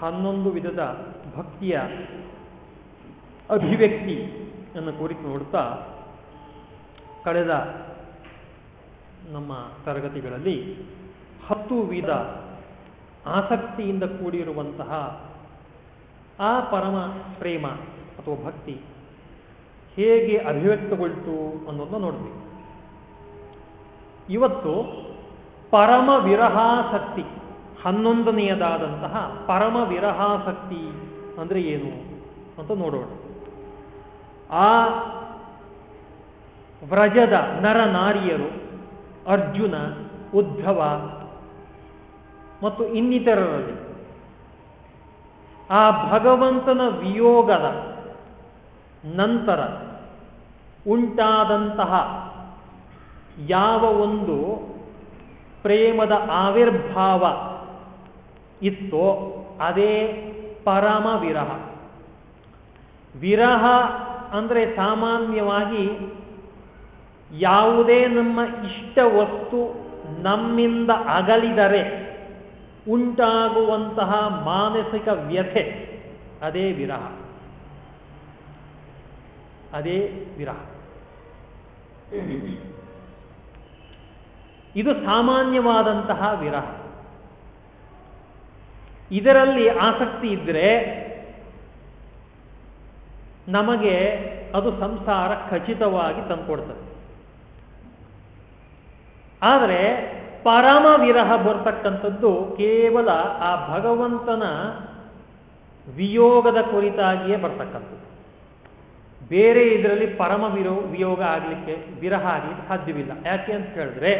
ಹನ್ನೊಂದು ವಿಧದ ಭಕ್ತಿಯ ಅಭಿವ್ಯಕ್ತಿಯನ್ನು ಕುರಿತು ನೋಡುತ್ತಾ ಕಳೆದ ನಮ್ಮ ತರಗತಿಗಳಲ್ಲಿ ಹತ್ತು ವಿಧ ಆಸಕ್ತಿಯಿಂದ ಕೂಡಿರುವಂತಹ ಆ ಪರಮ ಪ್ರೇಮ ಅಥವಾ ಭಕ್ತಿ ಹೇಗೆ ಅಭಿವ್ಯಕ್ತಗೊಳ್ತು ಅನ್ನೋದನ್ನ ನೋಡ್ತೀವಿ ಇವತ್ತು ಪರಮ ವಿರಹಾಸಕ್ತಿ ಹನ್ನೊಂದನೆಯದಾದಂತಹ ಪರಮ ವಿರಹಾಸಕ್ತಿ ಅಂದ್ರೆ ಏನು ಅಂತ ನೋಡೋಣ. ಆ ವ್ರಜದ ನರ ನಾರಿಯರು ಅರ್ಜುನ, ಉದ್ಧವ ಮತ್ತು ಇನ್ನಿತರರಲ್ಲಿ ಆ ಭಗವಂತನ ವಿಯೋಗದ ನಂತರ ಉಂಟಾದಂತಹ ಯಾವ ಒಂದು ಪ್ರೇಮದ ಆವಿರ್ಭಾವ ಇತ್ತೋ ಅದೇ ಪರಮ ವಿರಹ ವಿರಹ ಅಂದರೆ ಸಾಮಾನ್ಯವಾಗಿ ಯಾವುದೇ ನಮ್ಮ ಇಷ್ಟ ವಸ್ತು ನಮ್ಮಿಂದ ಅಗಲಿದರೆ ಉಂಟಾಗುವಂತಹ ಮಾನಸಿಕ ವ್ಯಥೆ ಅದೇ ವಿರಹ. ಅದೇ ವಿರಹ. ಇದು ಸಾಮಾನ್ಯವಾದಂತಹ ವಿರಹ. ಇದರಲ್ಲಿ ಆಸಕ್ತಿ ಇದ್ದರೆ ನಮಗೆ ಅದು ಸಂಸಾರ ಖಚಿತವಾಗಿ ತಂದುಕೊಡ್ತದೆ. ಆದರೆ ಪರಮ ವಿರಹ ಬರ್ತಕ್ಕಂಥದ್ದು ಕೇವಲ ಆ ಭಗವಂತನ ವಿಯೋಗದ ಕುರಿತಾಗಿಯೇ ಬರ್ತಕ್ಕಂಥದ್ದು. ಬೇರೆ ಇದರಲ್ಲಿ ಪರಮ ವಿರೋ, ವಿಯೋಗ ಆಗಲಿಕ್ಕೆ, ವಿರಹ ಆಗಲಿಕ್ಕೆ ಸಾಧ್ಯವಿಲ್ಲ. ಯಾಕೆ ಅಂತ ಹೇಳಿದ್ರೆ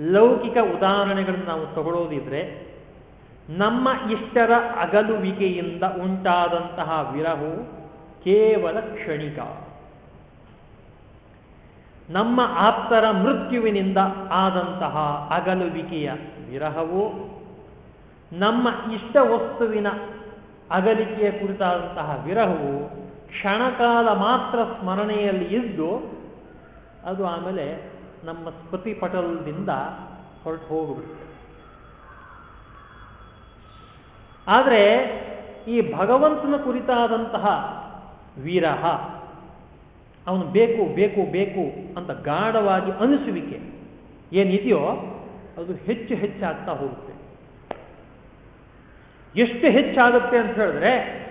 ಲೌಕಿಕ ಉದಾಹರಣೆಗಳನ್ನು ನಾವು ತಗೊಳ್ಳೋದಿದ್ರೆ ನಮ್ಮ ಇಷ್ಟರ ಅಗಲುವಿಕೆಯಿಂದ ಉಂಟಾದಂತಹ ವಿರಹವು ಕೇವಲ ಕ್ಷಣಿಕ. ನಮ್ಮ ಆಪ್ತರ ಮೃತ್ಯುವಿನಿಂದ ಆದಂತಹ ಅಗಲುವಿಕೆಯ ವಿರಹವು, ನಮ್ಮ ಇಷ್ಟ ವಸ್ತುವಿನ ಅಗಲಿಕೆಯ ಕುರಿತಾದಂತಹ ವಿರಹವು, ಕ್ಷಣಕಾಲ ಮಾತ್ರ ಸ್ಮರಣೆಯಲ್ಲಿ ಇದ್ದು ಅದು ಆಮೇಲೆ ನಮ್ಮ ಸ್ಮೃತಿ ಪಟಲದಿಂದ ಹೊರಟು ಹೋಗ್ಬಿಡುತ್ತೆ. ಆದರೆ ಈ ಭಗವಂತನ ಕುರಿತಾದಂತಹ ವೀರಹ, ಅವನು ಬೇಕು ಬೇಕು ಬೇಕು ಅಂತ ಗಾಢವಾಗಿ ಅನಿಸುವಿಕೆ ಏನಿದೆಯೋ ಅದು ಹೆಚ್ಚು ಹೆಚ್ಚಾಗ್ತಾ ಹೋಗುತ್ತೆ. ಎಷ್ಟು ಹೆಚ್ಚಾಗುತ್ತೆ ಅಂತ ಹೇಳಿದ್ರೆ,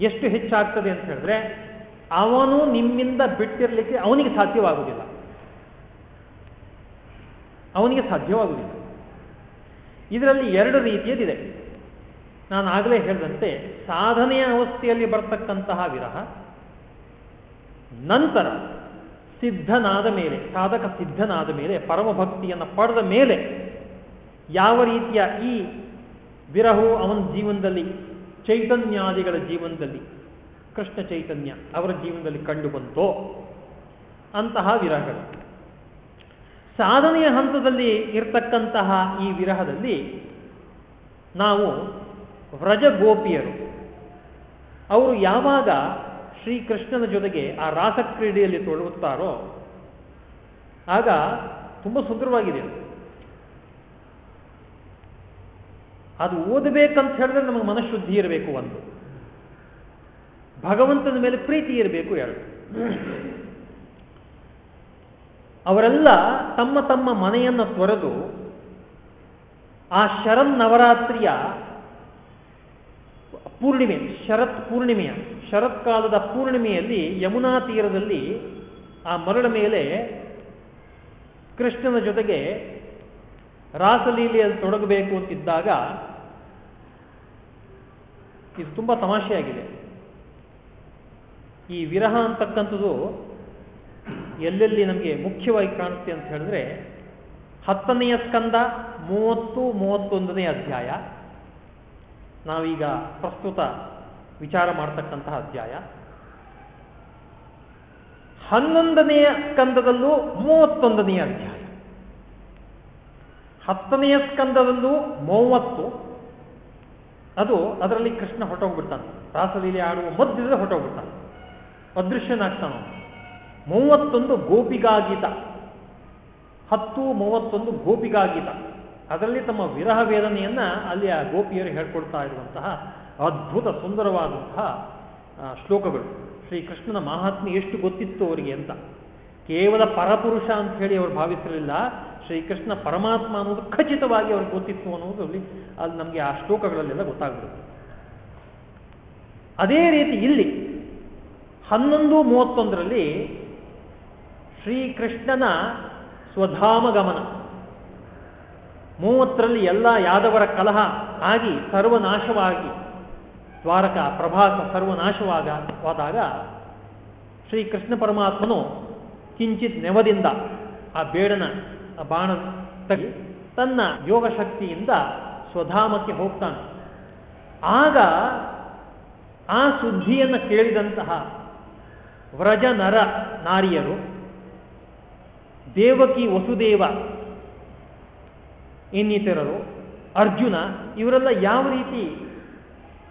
ಎಷ್ಟು ಹೆಚ್ಚಾಗ್ತದೆ ಅಂತ ಹೇಳಿದ್ರೆ, ಅವನು ನಿಮ್ಮಿಂದ ಬಿಟ್ಟಿರಲಿಕ್ಕೆ ಅವನಿಗೆ ಸಾಧ್ಯವಾಗುವುದಿಲ್ಲ. ಅವನಿಗೆ ಸಾಧ್ಯವಾಗುವುದಿಲ್ಲ. ಇದರಲ್ಲಿ ಎರಡು ರೀತಿಯದಿದೆ ನಾನು ಆಗಲೇ ಹೇಳಿದಂತೆ ಸಾಧನೆಯ ಅವಸ್ಥೆಯಲ್ಲಿ ಬರ್ತಕ್ಕಂತಹ ವಿರಹ. ನಂತರ ಸಿದ್ಧನಾದ ಮೇಲೆ, ಸಾಧಕ ಸಿದ್ಧನಾದ ಮೇಲೆ, ಪರಮಭಕ್ತಿಯನ್ನು ಪಡೆದ ಮೇಲೆ ಯಾವ ರೀತಿಯ ಈ ವಿರಹವು ಅವನ ಜೀವನದಲ್ಲಿ, ಚೈತನ್ಯಾದಿಗಳ ಜೀವನದಲ್ಲಿ, ಕೃಷ್ಣ ಚೈತನ್ಯ ಅವರ ಜೀವನದಲ್ಲಿ ಕಂಡುಬಂತೋ ಅಂತಹ ವಿರಹಗಳು. ಸಾಧನೆಯ ಹಂತದಲ್ಲಿ ಇರ್ತಕ್ಕಂತಹ ಈ ವಿರಹದಲ್ಲಿ ನಾವು ವ್ರಜ ಗೋಪಿಯರು ಅವರು ಯಾವಾಗ ಶ್ರೀಕೃಷ್ಣನ ಜೊತೆಗೆ ಆ ರಾಸಕ್ರೀಡೆಯಲ್ಲಿ ತೊಡಗುತ್ತಾರೋ, ಆಗ ತುಂಬ ಸುಂದರವಾಗಿದೆ ಅದು ಓದಬೇಕಂತ ಹೇಳಿದ್ರೆ ನಮಗೆ ಮನಃಶುದ್ಧಿ ಇರಬೇಕು ಒಂದು. ಭಗವಂತನ ಮೇಲೆ ಪ್ರೀತಿ ಇರಬೇಕು ಎರಡು. ಅವರೆಲ್ಲ ತಮ್ಮ ತಮ್ಮ ಮನೆಯನ್ನು ತೊರೆದು ಆ ಶರನ್ನವರಾತ್ರಿಯ ಪೂರ್ಣಿಮೆ, ಶರತ್ ಪೂರ್ಣಿಮೆಯ ಶರತ್ಕಾಲದ ಪೂರ್ಣಿಮೆಯಲ್ಲಿ ಯಮುನಾ ತೀರದಲ್ಲಿ ಆ ಮರಳ ಮೇಲೆ ಕೃಷ್ಣನ ಜೊತೆಗೆ ರಾಸಲೀಲೆಯಲ್ಲಿ ತೊಡಗಬೇಕು ಅಂತಿದ್ದಾಗ ಇದು ತುಂಬಾ ತಮಾಷೆಯಾಗಿದೆ. ಈ ವಿರಹ ಅಂತಕ್ಕಂಥದ್ದು ಎಲ್ಲೆಲ್ಲಿ ನಮಗೆ ಮುಖ್ಯವಾಗಿ ಕಾಣುತ್ತೆ ಅಂತ ಹೇಳಿದ್ರೆ ಹತ್ತನೆಯ ಸ್ಕಂದ ಮೂವತ್ತು ಮೂವತ್ತೊಂದನೇ ಅಧ್ಯಾಯ. ನಾವೀಗ ಪ್ರಸ್ತುತ ವಿಚಾರ ಮಾಡತಕ್ಕಂತಹ ಅಧ್ಯಾಯ. ಹನ್ನೊಂದನೆಯ ಸ್ಕಂದದಲ್ಲೂ ಮೂವತ್ತೊಂದನೆಯ ಅಧ್ಯಾಯ. ಹತ್ತನೆಯ ಸ್ಕಂದದಲ್ಲೂ ಮೂವತ್ತು. ಅದು ಅದರಲ್ಲಿ ಕೃಷ್ಣ ಹೊಟ್ಟೋಗ್ಬಿಡ್ತಾನೆ ರಾಸಲೀಲೆ ಆಡುವ ಮಧ್ಯದಲ್ಲಿ ಹೊಟ್ಟೋಗ್ಬಿಡ್ತಾನೆ ಅದೃಶ್ಯನಾಗ್ತಾನ ಮೂವತ್ತೊಂದು ಗೋಪಿಗಾಗಿತ. ಹತ್ತು ಮೂವತ್ತೊಂದು ಗೋಪಿಗಾಗೀತ. ಅದರಲ್ಲಿ ತಮ್ಮ ವಿರಹ ವೇದನೆಯನ್ನ ಅಲ್ಲಿ ಆ ಗೋಪಿಯರು ಹೇಳ್ಕೊಡ್ತಾ ಇರುವಂತಹ ಅದ್ಭುತ ಸುಂದರವಾದಂತಹ ಶ್ಲೋಕಗಳು. ಶ್ರೀಕೃಷ್ಣನ ಮಹಾತ್ಮೆ ಎಷ್ಟು ಗೊತ್ತಿತ್ತು ಅವರಿಗೆ ಅಂತ. ಕೇವಲ ಪರಪುರುಷ ಅಂತ ಹೇಳಿ ಅವರು ಭಾವಿಸಿರಲಿಲ್ಲ ಶ್ರೀಕೃಷ್ಣ ಪರಮಾತ್ಮ ಅನ್ನೋದು ಖಚಿತವಾಗಿ ಅವ್ರಿಗೆ ಗೊತ್ತಿತ್ತು ಅನ್ನೋದು ಅಲ್ಲಿ ಅಲ್ಲಿ ನಮಗೆ ಆ ಶ್ಲೋಕಗಳಲ್ಲೆಲ್ಲ ಗೊತ್ತಾಗ್ಬಿಡುತ್ತೆ. ಅದೇ ರೀತಿ ಇಲ್ಲಿ ಹನ್ನೊಂದು ಮೂವತ್ತೊಂದರಲ್ಲಿ ಶ್ರೀಕೃಷ್ಣನ ಸ್ವಧಾಮ ಗಮನ. ಮೂವತ್ತರಲ್ಲಿ ಎಲ್ಲ ಯಾದವರ ಕಲಹ ಆಗಿ ಸರ್ವನಾಶವಾಗಿ, ದ್ವಾರಕ ಪ್ರಭಾಸ ಶ್ರೀ ಶ್ರೀಕೃಷ್ಣ ಪರಮಾತ್ಮನು ಕಿಂಚಿತ್ ನೆವದಿಂದ ಆ ಬೇಡನ ಬಾಣ ತಗಿ ತನ್ನ ಯೋಗ ಶಕ್ತಿಯಿಂದ ಸ್ವಧಾಮಕ್ಕೆ ಹೋಗ್ತಾನೆ. ಆಗ ಆ ಸುದ್ದಿಯನ್ನು ಕೇಳಿದಂತಹ ವ್ರಜ ನರ ನಾರಿಯರು, ದೇವಕಿ ವಸುದೇವ ಇನ್ನಿತರರು, ಅರ್ಜುನ ಇವರೆಲ್ಲ ಯಾವ ರೀತಿ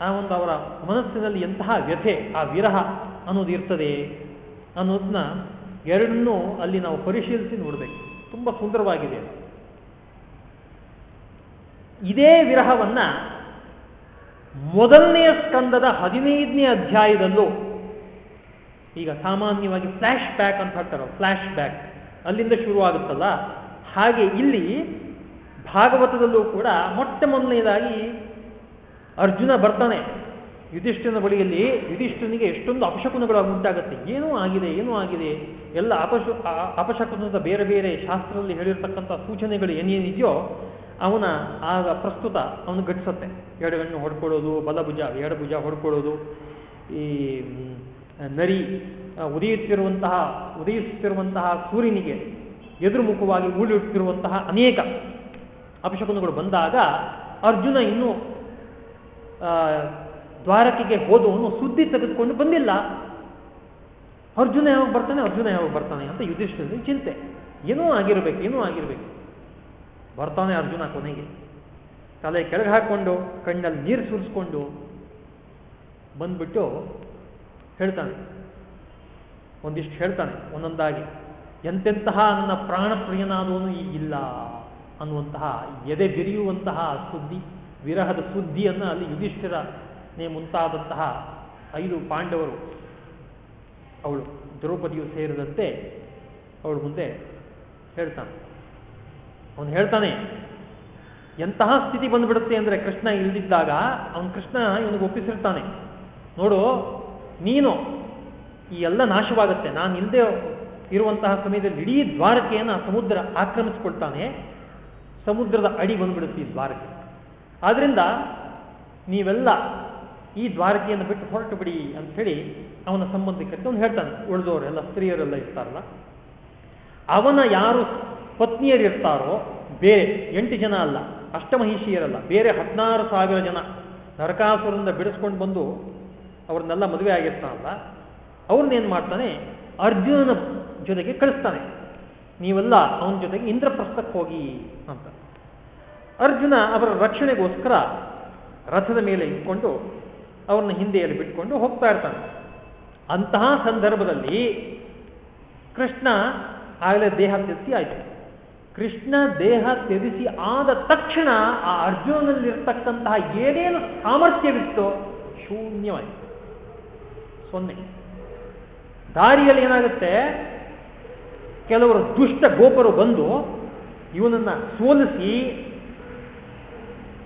ಆ ಒಂದು ಅವರ ಮನಸ್ಸಿನಲ್ಲಿ ಎಂತಹ ವ್ಯಥೆ, ಆ ವಿರಹ ಅನ್ನೋದು ಇರ್ತದೆ ಅನ್ನೋದನ್ನ ಎರಡನ್ನೂ ಅಲ್ಲಿ ನಾವು ಪರಿಶೀಲಿಸಿ ನೋಡಬೇಕು. ತುಂಬ ಸುಂದರವಾಗಿದೆ ಇದೇ ವಿರಹವನ್ನ ಮೊದಲನೆಯ ಸ್ಕಂದದ ಹದಿನೈದನೇ ಅಧ್ಯಾಯದಲ್ಲೂ ಈಗ ಸಾಮಾನ್ಯವಾಗಿ ಫ್ಲಾಶ್ ಬ್ಯಾಕ್ ಅಂತ ಹೇಳ್ತಾರೆ ಫ್ಲಾಶ್ ಬ್ಯಾಕ್ ಅಲ್ಲಿಂದ ಶುರುವಾಗುತ್ತಲ್ಲ? ಹಾಗೆ ಇಲ್ಲಿ ಭಾಗವತದಲ್ಲೂ ಕೂಡ ಮೊಟ್ಟ ಮೊದಲನೇದಾಗಿ ಅರ್ಜುನ ಬರ್ತಾನೆ. ಯುಧಿಷ್ಠನ ಬಳಿಯಲ್ಲಿ ಯುಧಿಷ್ಠನಿಗೆ ಎಷ್ಟೊಂದು ಅಪಶಕುನಗಳು ಉಂಟಾಗುತ್ತೆ. ಏನೂ ಆಗಿದೆ ಏನೂ ಆಗಿದೆ. ಎಲ್ಲ ಅಪಶು ಅಪಶಕುನದ ಬೇರೆ ಬೇರೆ ಶಾಸ್ತ್ರದಲ್ಲಿ ಹೇಳಿರ್ತಕ್ಕಂಥ ಸೂಚನೆಗಳು ಏನೇನಿದೆಯೋ ಅವನ ಆಗ ಪ್ರಸ್ತುತ ಅವನು ಘಟಿಸುತ್ತೆ. ಎಡಗಣ್ಣು ಹೊಡ್ಕೊಳ್ಳೋದು, ಬಲಭುಜ, ಎಡಭುಜ ಹೊಡ್ಕೊಳ್ಳೋದು, ಈ ನರಿ ಉದಯಿಸುತ್ತಿರುವಂತಹ ಉದಯಿಸುತ್ತಿರುವಂತಹ ಸೂರ್ಯನಿಗೆ ಎದುರುಮುಖವಾಗಿ ಊಳಿಡುತ್ತಿರುವಂತಹ ಅನೇಕ ಅಪಶಕುನಗಳು ಬಂದಾಗ ಅರ್ಜುನ ಇನ್ನೂ ದ್ವಾರಕೆಗೆ ಹೋದವನು ಸುದ್ದಿ ತೆಗೆದುಕೊಂಡು ಬಂದಿಲ್ಲ. ಅರ್ಜುನ ಯಾವಾಗ ಬರ್ತಾನೆ? ಅರ್ಜುನ ಯಾವಾಗ ಬರ್ತಾನೆ ಅಂತ ಯುಧಿಷ್ಠಿರ ಚಿಂತೆ. ಏನೂ ಆಗಿರ್ಬೇಕು ಏನೂ ಆಗಿರ್ಬೇಕು. ಬರ್ತಾನೆ ಅರ್ಜುನ ಕೊನೆಗೆ. ತಲೆ ಕೆಳಗೆ ಹಾಕ್ಕೊಂಡು ಕಣ್ಣಲ್ಲಿ ನೀರು ಸುರಿಸ್ಕೊಂಡು ಬಂದ್ಬಿಟ್ಟು ಹೇಳ್ತಾನೆ. ಒಂದಿಷ್ಟು ಹೇಳ್ತಾನೆ ಒಂದೊಂದಾಗಿ. ಎಂತೆಂತಹ ನನ್ನ ಪ್ರಾಣ ಪ್ರಿಯನಾದವನು ಈಗಿಲ್ಲ ಅನ್ನುವಂತಹ ಎದೆ ಬಿರಿಯುವಂತಹ ಸುದ್ದಿ, ವಿರಹದ ಸುದ್ದಿಯನ್ನು ಅಲ್ಲಿ ಯುಧಿಷ್ಠಿರನೇ ಮುಂತಾದಂತಹ ಐದು ಪಾಂಡವರು ಅವಳು ದ್ರೌಪದಿಯು ಸೇರಿದಂತೆ ಅವಳು ಮುಂದೆ ಹೇಳ್ತಾನೆ. ಅವನು ಹೇಳ್ತಾನೆ, ಎಂತಹ ಸ್ಥಿತಿ ಬಂದ್ಬಿಡುತ್ತೆ ಅಂದರೆ ಕೃಷ್ಣ ಇಲ್ದಿದ್ದಾಗ ಅವನು ಕೃಷ್ಣ ಇವನಿಗೆ ಒಪ್ಪಿಸಿರ್ತಾನೆ. ನೋಡು, ನೀನು ಈ ಎಲ್ಲ ನಾಶವಾಗುತ್ತೆ. ನಾನು ಇಲ್ಲದೆ ಇರುವಂತಹ ಸಮಯದಲ್ಲಿ ಇಡೀ ದ್ವಾರಕೆಯನ್ನು ಸಮುದ್ರ ಆಕ್ರಮಿಸಿಕೊಳ್ತಾನೆ. ಸಮುದ್ರದ ಅಡಿ ಬಂದ್ಬಿಡುತ್ತೆ ಈ ದ್ವಾರಕೆ ಆದ್ರಿಂದ ನೀವೆಲ್ಲ ಈ ದ್ವಾರಕೆಯನ್ನು ಬಿಟ್ಟು ಹೊರಟು ಬಿಡಿ ಅಂತ ಹೇಳಿ ಅವನ ಸಂಬಂಧಿಕರಿಗೆ ಅವನು ಹೇಳ್ತಾನೆ. ಉಳಿದವರೆಲ್ಲ ಸ್ತ್ರೀಯರೆಲ್ಲ ಇರ್ತಾರಲ್ಲ. ಅವನ ಯಾರು ಪತ್ನಿಯರಿರ್ತಾರೋ ಬೇರೆ ಎಂಟು ಜನ ಅಲ್ಲ, ಅಷ್ಟಮಹಿಷಿಯರಲ್ಲ, ಬೇರೆ ಹದಿನಾರು ಸಾವಿರ ಜನ ನರಕಾಸುರದಿಂದ ಬಿಡಿಸ್ಕೊಂಡು ಬಂದು ಅವ್ರನ್ನೆಲ್ಲ ಮದುವೆ ಆಗಿರ್ತಾನಲ್ಲ ಅವ್ರನ್ನೇನು ಮಾಡ್ತಾನೆ? ಅರ್ಜುನನ ಜೊತೆಗೆ ಕಳಿಸ್ತಾನೆ. ನೀವೆಲ್ಲ ಅವನ ಜೊತೆಗೆ ಇಂದ್ರಪ್ರಸ್ಥಕ್ಕೆ ಹೋಗಿ ಅಂತ. ಅರ್ಜುನ ಅವರ ರಕ್ಷಣೆಗೋಸ್ಕರ ರಥದ ಮೇಲೆ ಇಟ್ಕೊಂಡು ಅವ್ರನ್ನ ಹಿಂದೆಯಲ್ಲಿ ಬಿಟ್ಕೊಂಡು ಹೋಗ್ತಾ ಇರ್ತಾನೆ. ಅಂತಹ ಸಂದರ್ಭದಲ್ಲಿ ಕೃಷ್ಣ ಆಗಲೇ ದೇಹ ತ್ಯಜಿಸಿ ಆಯಿತು. ಕೃಷ್ಣ ದೇಹ ತ್ಯಜಿಸಿ ಆದ ತಕ್ಷಣ ಆ ಅರ್ಜುನಲ್ಲಿರ್ತಕ್ಕಂತಹ ಏನೇನು ಸಾಮರ್ಥ್ಯವಿತ್ತೋ ಶೂನ್ಯವಾಯಿತು. ಸೊನ್ನೆ. ದಾರಿಯಲ್ಲಿ ಏನಾಗುತ್ತೆ? ಕೆಲವರು ದುಷ್ಟ ಗೋಪರು ಬಂದು ಇವನನ್ನ ಸೋಲಿಸಿ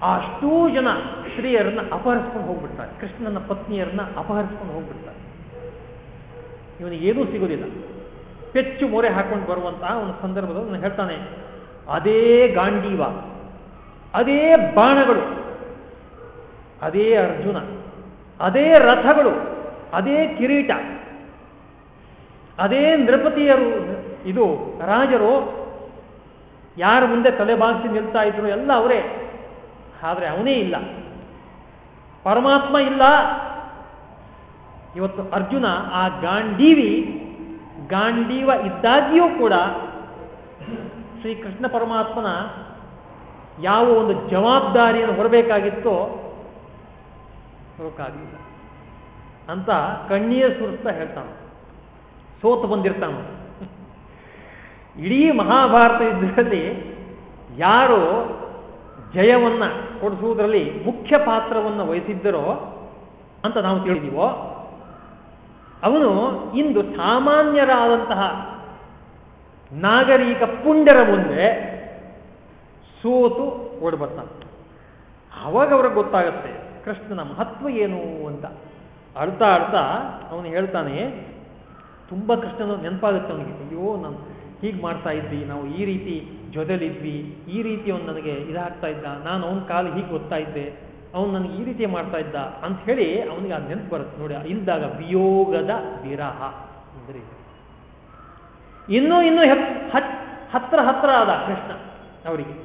ಅಷ್ಟೂ ಜನ ಸ್ತ್ರೀಯರನ್ನ ಅಪಹರಿಸ್ಕೊಂಡು ಹೋಗ್ಬಿಡ್ತಾರೆ. ಕೃಷ್ಣನ ಪತ್ನಿಯರನ್ನ ಅಪಹರಿಸ್ಕೊಂಡು ಹೋಗ್ಬಿಡ್ತಾರೆ. ಇವನಿಗೆ ಏನೂ ಸಿಗೋದಿಲ್ಲ. ಪೆಚ್ಚು ಮೊರೆ ಹಾಕೊಂಡು ಬರುವಂತಹ ಒಂದು ಸಂದರ್ಭದಲ್ಲಿ ನಾನು ಹೇಳ್ತಾನೆ, ಅದೇ ಗಾಂಡೀವ, ಅದೇ ಬಾಣಗಳು, ಅದೇ ಅರ್ಜುನ, ಅದೇ ರಥಗಳು, ಅದೇ ಕಿರೀಟ, ಅದೇ ನೃಪತಿಯರು ಇದು ರಾಜರು ಯಾರ ಮುಂದೆ ತಲೆಬಾಗಿಸಿ ನಿಲ್ತಾ ಇದ್ರು ಎಲ್ಲ ಅವರೇ. ಆದರೆ ಅವನೇ ಇಲ್ಲ. ಪರಮಾತ್ಮ ಇಲ್ಲ. ಇವತ್ತು ಅರ್ಜುನ ಆ ಗಾಂಡೀವಿ, ಗಾಂಡೀವ ಇದ್ದಾಗಿಯೂ ಕೂಡ ಶ್ರೀಕೃಷ್ಣ ಪರಮಾತ್ಮನ ಯಾವ ಒಂದು ಜವಾಬ್ದಾರಿಯನ್ನು ಹೊರಬೇಕಾಗಿತ್ತೋ ಹೊರಕಾಗಲಿಲ್ಲ ಅಂತ ಕಣ್ಣೀರ ಸುರಿಸ್ತಾ ಹೇಳ್ತಾನ. ಸೋತು ಬಂದಿರ್ತಾನ. ಇಡೀ ಮಹಾಭಾರತ ಯುದ್ಧದಲ್ಲಿ ಯಾರು ಜಯವನ್ನ ಕೊಡಿಸುವುದರಲ್ಲಿ ಮುಖ್ಯ ಪಾತ್ರವನ್ನು ವಹಿಸಿದ್ದರೋ ಅಂತ ನಾವು ತಿಳಿದೀವೋ ಅವನು ಇಂದು ಸಾಮಾನ್ಯರಾದಂತಹ ನಾಗರಿಕ ಪುಂಡರ ಮುಂದೆ ಸೋತು ಓಡ್ಬರ್ತಾನೆ ಆವಾಗ ಅವ್ರಿಗೆ ಗೊತ್ತಾಗತ್ತೆ ಕೃಷ್ಣನ ಮಹತ್ವ ಏನು ಅಂತ. ಅಳ್ತಾ ಅಳ್ತಾ ಅವನು ಹೇಳ್ತಾನೆ, ತುಂಬ ಕೃಷ್ಣನ ನೆನಪಾಗುತ್ತೆ ಅವನಿಗೆ, ಅಯ್ಯೋ, ನಾನು ಹೀಗೆ ಮಾಡ್ತಾ ಇದ್ವಿ, ನಾವು ಈ ರೀತಿ ಜೊತೆಲಿದ್ವಿ, ಈ ರೀತಿ ಅವನು ನನಗೆ ಇದಾಗ್ತಾ ಇದ್ದ, ನಾನು ಅವನ ಕಾಲು ಹೀಗೆ ಗೊತ್ತಾ ಇದ್ದೆ, ಅವನು ನನಗೆ ಈ ರೀತಿ ಮಾಡ್ತಾ ಇದ್ದ ಅಂತ ಹೇಳಿ ಅವನಿಗೆ ಆ ನೆನಪು ಬರುತ್ತೆ. ನೋಡಿ, ಇಲ್ದಾಗ ವಿಯೋಗದ ವಿರಹ ಅಂದ್ರೆ ಇನ್ನೂ ಇನ್ನೂ ಹತ್ರ ಹತ್ರ ಆದ ಕೃಷ್ಣ ಅವರಿಗೆ.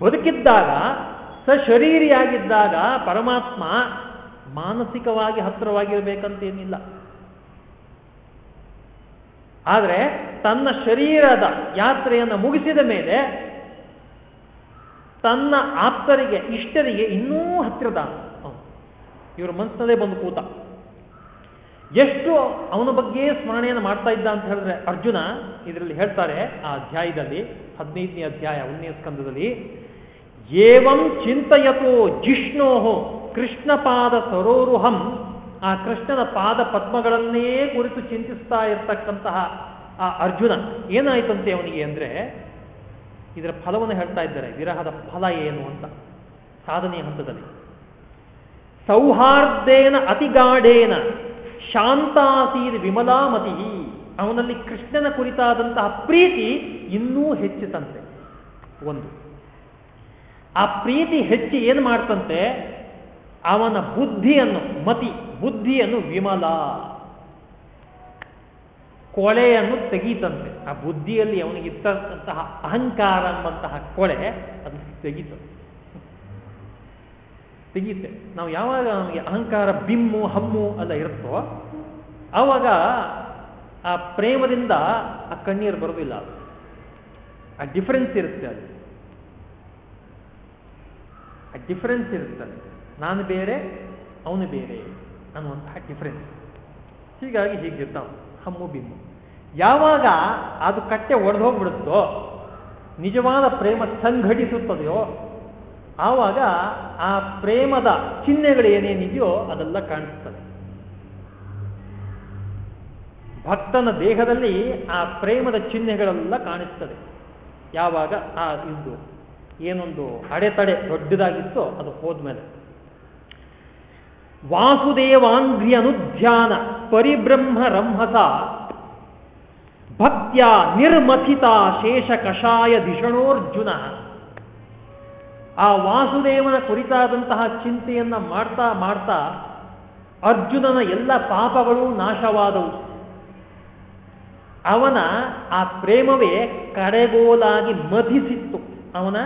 ಬದುಕಿದ್ದಾಗ, ಸಶರೀರಿಯಾಗಿದ್ದಾಗ ಪರಮಾತ್ಮ ಮಾನಸಿಕವಾಗಿ ಹತ್ತಿರವಾಗಿರ್ಬೇಕಂತೇನಿಲ್ಲ ಆದರೆ ತನ್ನ ಶರೀರದ ಯಾತ್ರೆಯನ್ನು ಮುಗಿಸಿದ ಮೇಲೆ ತನ್ನ ಆಪ್ತರಿಗೆ, ಇಷ್ಟರಿಗೆ ಇನ್ನೂ ಹತ್ತಿರದ ಇವರ ಮನಸ್ಸಿನಲ್ಲೇ ಬಂದು ಕೂತ. ಎಷ್ಟು ಅವನ ಬಗ್ಗೆ ಸ್ಮರಣೆಯನ್ನು ಮಾಡ್ತಾ ಇದ್ದ ಅಂತ ಹೇಳಿದ್ರೆ ಅರ್ಜುನ ಇದರಲ್ಲಿ ಹೇಳ್ತಾರೆ, ಆ ಅಧ್ಯಾಯದಲ್ಲಿ, ಹದಿನೈದನೇ ಅಧ್ಯಾಯ, ಒಂದನೇ ಸ್ಕಂದದಲ್ಲಿ, ಏವಂ ಚಿಂತಯತೋ ಜಿಷ್ಣೋ ಕೃಷ್ಣಪಾದ ಸರೋರುಹಂ ಆ ಕೃಷ್ಣನ ಪಾದ ಪದ್ಮಗಳನ್ನೇ ಕುರಿತು ಚಿಂತಿಸ್ತಾ ಇರ್ತಕ್ಕಂತಹ ಆ ಅರ್ಜುನ ಏನಾಯ್ತಂತೆ ಅವನಿಗೆ ಅಂದ್ರೆ ಇದರ ಫಲವನ್ನು ಹೇಳ್ತಾ ಇದ್ದಾರೆ. ವಿರಹದ ಫಲ ಏನು ಅಂತ ಸಾಧನೆಯ ಹಂತದಲ್ಲಿ. ಸೌಹಾರ್ದೇನ ಅತಿಗಾಢೇನ ಶಾಂತಾಸೀರ್ ವಿಮಲಾಮತಿ. ಅವನಲ್ಲಿ ಕೃಷ್ಣನ ಕುರಿತಾದಂತಹ ಪ್ರೀತಿ ಇನ್ನೂ ಹೆಚ್ಚಿತಂತೆ. ಒಂದು. ಆ ಪ್ರೀತಿ ಹೆಚ್ಚಿ ಏನು ಮಾಡ್ತಂತೆ? ಅವನ ಬುದ್ಧಿಯನ್ನು ಮತಿ ಬುದ್ಧಿಯನ್ನು ವಿಮಲ. ಕೊಳೆಯನ್ನು ತೆಗೀತಂತೆ. ಆ ಬುದ್ಧಿಯಲ್ಲಿ ಅವನಿಗಿರ್ತಕ್ಕಂತಹ ಅಹಂಕಾರ ಅನ್ನುವಂತಹ ಕೊಳೆ ಅದು ತೆಗೀತಂತೆ. ತೆಗೀತೆ. ನಾವು ಯಾವಾಗ ನಮಗೆ ಅಹಂಕಾರ ಬಿಮ್ಮು, ಹಮ್ಮು ಎಲ್ಲ ಇರುತ್ತೋ ಆವಾಗ ಆ ಪ್ರೇಮದಿಂದ ಆ ಕಣ್ಣೀರು ಬರೋದಿಲ್ಲ ಆ ಡಿಫರೆನ್ಸ್ ಇರುತ್ತೆ ಅದು ಆ ಡಿಫರೆನ್ಸ್ ಇರುತ್ತೆ ನಾನು ಬೇರೆ, ಅವನು ಬೇರೆ. ಅನ್ನುವಂತಹ ಡಿಫರೆನ್ಸ್ ಹೀಗಾಗಿ ಹೀಗಿರ್ತಾವ ಹಮ್ಮು ಬಿಮ್ಮು. ಯಾವಾಗ ಅದು ಕಟ್ಟೆ ಒಡೆದೋಗ್ಬಿಡುತ್ತೋ ನಿಜವಾದ ಪ್ರೇಮ ಸಂಘಟಿಸುತ್ತದೆಯೋ, ಆವಾಗ ಆ ಪ್ರೇಮದ ಚಿಹ್ನೆಗಳು ಏನೇನಿದೆಯೋ ಅದೆಲ್ಲ ಕಾಣಿಸ್ತದೆ. ಭಕ್ತನ ದೇಹದಲ್ಲಿ ಆ ಪ್ರೇಮದ ಚಿಹ್ನೆಗಳೆಲ್ಲ ಕಾಣಿಸ್ತದೆ. ಯಾವಾಗ? ಆ ಇದು, ಏನೊಂದು ಅಡೆತಡೆ ದೊಡ್ಡದಾಗಿತ್ತೋ ಅದು ಹೋದ್ಮೇಲೆ. ವಾಸುದೇವಾಂಗ್ರಿ ಅನುಧ್ಯಾನ ಪರಿಬ್ರಹ್ಮ ರಂಹಸ ಭಕ್ತ್ಯ ನಿರ್ಮಥಿತ ಶೇಷ ಕಷಾಯ ದಿಷಣೋರ್ಜುನ. ಆ ವಾಸುದೇವನ ಕುರಿತಾದಂತಹ ಚಿಂತೆಯನ್ನ ಮಾಡ್ತಾ ಮಾಡ್ತಾ ಅರ್ಜುನನ ಎಲ್ಲ ಪಾಪಗಳು ನಾಶವಾದವು. ಅವನ ಆ ಪ್ರೇಮವೇ ಕಡೆಗೋಲಾಗಿ ಮಥಿಸಿತ್ತು. ಅವನ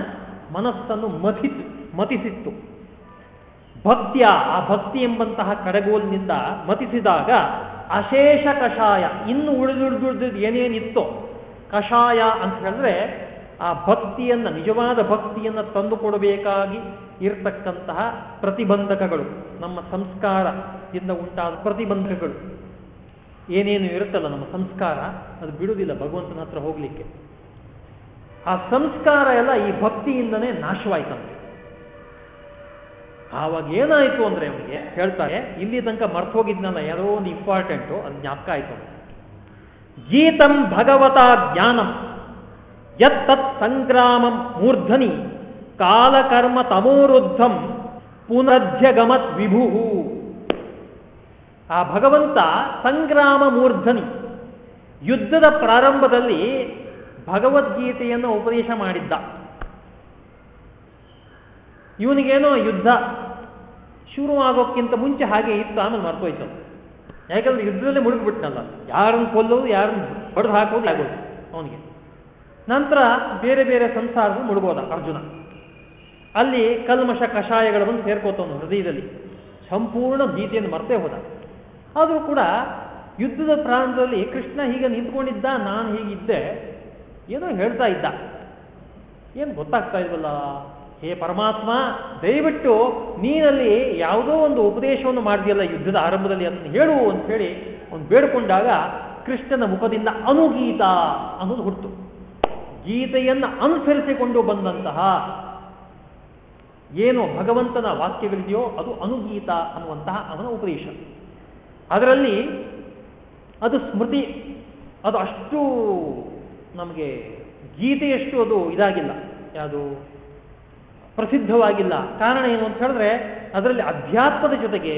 ಮನಸ್ಸನ್ನು ಮಥಿಸಿ ಮತಿಸಿತ್ತು ಭಕ್ತಿಯ, ಆ ಭಕ್ತಿ ಎಂಬಂತಹ ಕಡೆಗೋಲಿನಿಂದ ಮತಿಸಿದಾಗ ಅಶೇಷ ಕಷಾಯ, ಇನ್ನು ಉಳಿದುಳಿದುಳಿದು ಏನೇನಿತ್ತೋ, ಕಷಾಯ ಅಂತ ಹೇಳಿದ್ರೆ ಆ ಭಕ್ತಿಯನ್ನ, ನಿಜವಾದ ಭಕ್ತಿಯನ್ನ ತಂದುಕೊಡಬೇಕಾಗಿ ಇರತಕ್ಕಂತಹ ಪ್ರತಿಬಂಧಕಗಳು, ನಮ್ಮ ಸಂಸ್ಕಾರದಿಂದ ಉಂಟಾದ ಪ್ರತಿಬಂಧಕಗಳು. ಏನೇನು ಇರುತ್ತಲ್ಲ ನಮ್ಮ ಸಂಸ್ಕಾರ, ಅದು ಬಿಡುವುದಿಲ್ಲ, ಭಗವಂತನ ಹತ್ರ ಹೋಗ್ಲಿಕ್ಕೆ. ಆ ಸಂಸ್ಕಾರ ಎಲ್ಲ ಈ ಭಕ್ತಿಯಿಂದನೇ ನಾಶವಾಯ್ತಂತೆ. ಆವಾಗ ಏನಾಯ್ತು ಅಂದ್ರೆ ಅವನಿಗೆ ಹೇಳ್ತಾರೆ, ಇಲ್ಲಿ ತನಕ ಮರ್ತು ಹೋಗಿದ್ನಲ್ಲ ಯಾರೋ ಒಂದು ಇಂಪಾರ್ಟೆಂಟು ಅದು ಜ್ಞಾಪಕ ಆಯ್ತು ಗೀತಂ ಭಗವತ ಜ್ಞಾನಂ, ಯತ್ತತ್ ಸಂಗ್ರಾಮಂ ಮೂರ್ಧನಿ, ಕಾಲಕರ್ಮ ತಮೋರುದ್ಧಂ ಪುನಧ್ಯಗಮತ್ ವಿಭು ಆ ಭಗವಂತ ಸಂಗ್ರಾಮ ಮೂರ್ಧನಿ, ಯುದ್ಧದ ಪ್ರಾರಂಭದಲ್ಲಿ ಭಗವದ್ಗೀತೆಯನ್ನು ಉಪದೇಶ ಮಾಡಿದ್ದ. ಇವನಿಗೇನೋ ಯುದ್ಧ. ಶುರುವಾಗೋಕ್ಕಿಂತ ಮುಂಚೆ ಹಾಗೆ ಇತ್ತು, ಆಮೇಲೆ ಮರ್ತೋಯ್ತು. ಯಾಕಂದ್ರೆ ಯುದ್ಧದಲ್ಲೇ ಮುಳುಗ್ಬಿಟ್ನಲ್ಲ. ಯಾರನ್ನು ಕೊಲ್ಲೋದು, ಯಾರನ್ನು ಹೊಡೆದು ಹಾಕೋದು, ಆಗೋದು ಅವನಿಗೆ. ನಂತರ ಬೇರೆ ಬೇರೆ ಸಂಸಾರದಲ್ಲಿ ಮುಳುಗೋದ ಅರ್ಜುನ. ಅಲ್ಲಿ ಕಲ್ಮಶ ಕಷಾಯಗಳು ಬಂದು ಸೇರ್ಕೋತವನು ಹೃದಯದಲ್ಲಿ. ಸಂಪೂರ್ಣ ಭೀತಿಯನ್ನು ಮರ್ತೇ ಹೋದ. ಆದರೂ ಕೂಡ ಯುದ್ಧದ ಪ್ರಾರಂಭದಲ್ಲಿ ಕೃಷ್ಣ ಹೀಗೆ ನಿಂತ್ಕೊಂಡಿದ್ದ, ನಾನು ಹೀಗಿದ್ದೆ, ಏನೋ ಹೇಳ್ತಾ ಇದ್ದ. ಏನು ಗೊತ್ತಾಗ್ತಾ ಇಲ್ವಲ್ಲ? ಹೇ ಪರಮಾತ್ಮ, ದಯವಿಟ್ಟು ನೀನಲ್ಲಿ ಯಾವುದೋ ಒಂದು ಉಪದೇಶವನ್ನು ಮಾಡಿದೆಯಲ್ಲ ಯುದ್ಧದ ಆರಂಭದಲ್ಲಿ ಅದನ್ನು ಹೇಳು ಅಂತ ಹೇಳಿ ಅವನು ಬೇಡಿಕೊಂಡಾಗ ಕೃಷ್ಣನ ಮುಖದಿಂದ ಅನುಗೀತ ಅನ್ನೋದು ಹುಟ್ಟು ಗೀತೆಯನ್ನು ಅನುಸರಿಸಿಕೊಂಡು ಬಂದಂತಹ ಏನು ಭಗವಂತನ ವಾಕ್ಯಗಳಿದೆಯೋ ಅದು ಅನುಗೀತ ಅನ್ನುವಂತಹ ಅವನ ಉಪದೇಶ. ಅದರಲ್ಲಿ ಅದು ಸ್ಮೃತಿ, ಅದು ಅಷ್ಟು ನಮಗೆ ಗೀತೆಯಷ್ಟು ಅದು ಇದಾಗಿಲ್ಲ. ಯಾವುದು? ಪ್ರಸಿದ್ಧವಾಗಿಲ್ಲ. ಕಾರಣ ಏನು ಅಂತ ಹೇಳಿದ್ರೆ, ಅದರಲ್ಲಿ ಅಧ್ಯಾತ್ಮದ ಜೊತೆಗೆ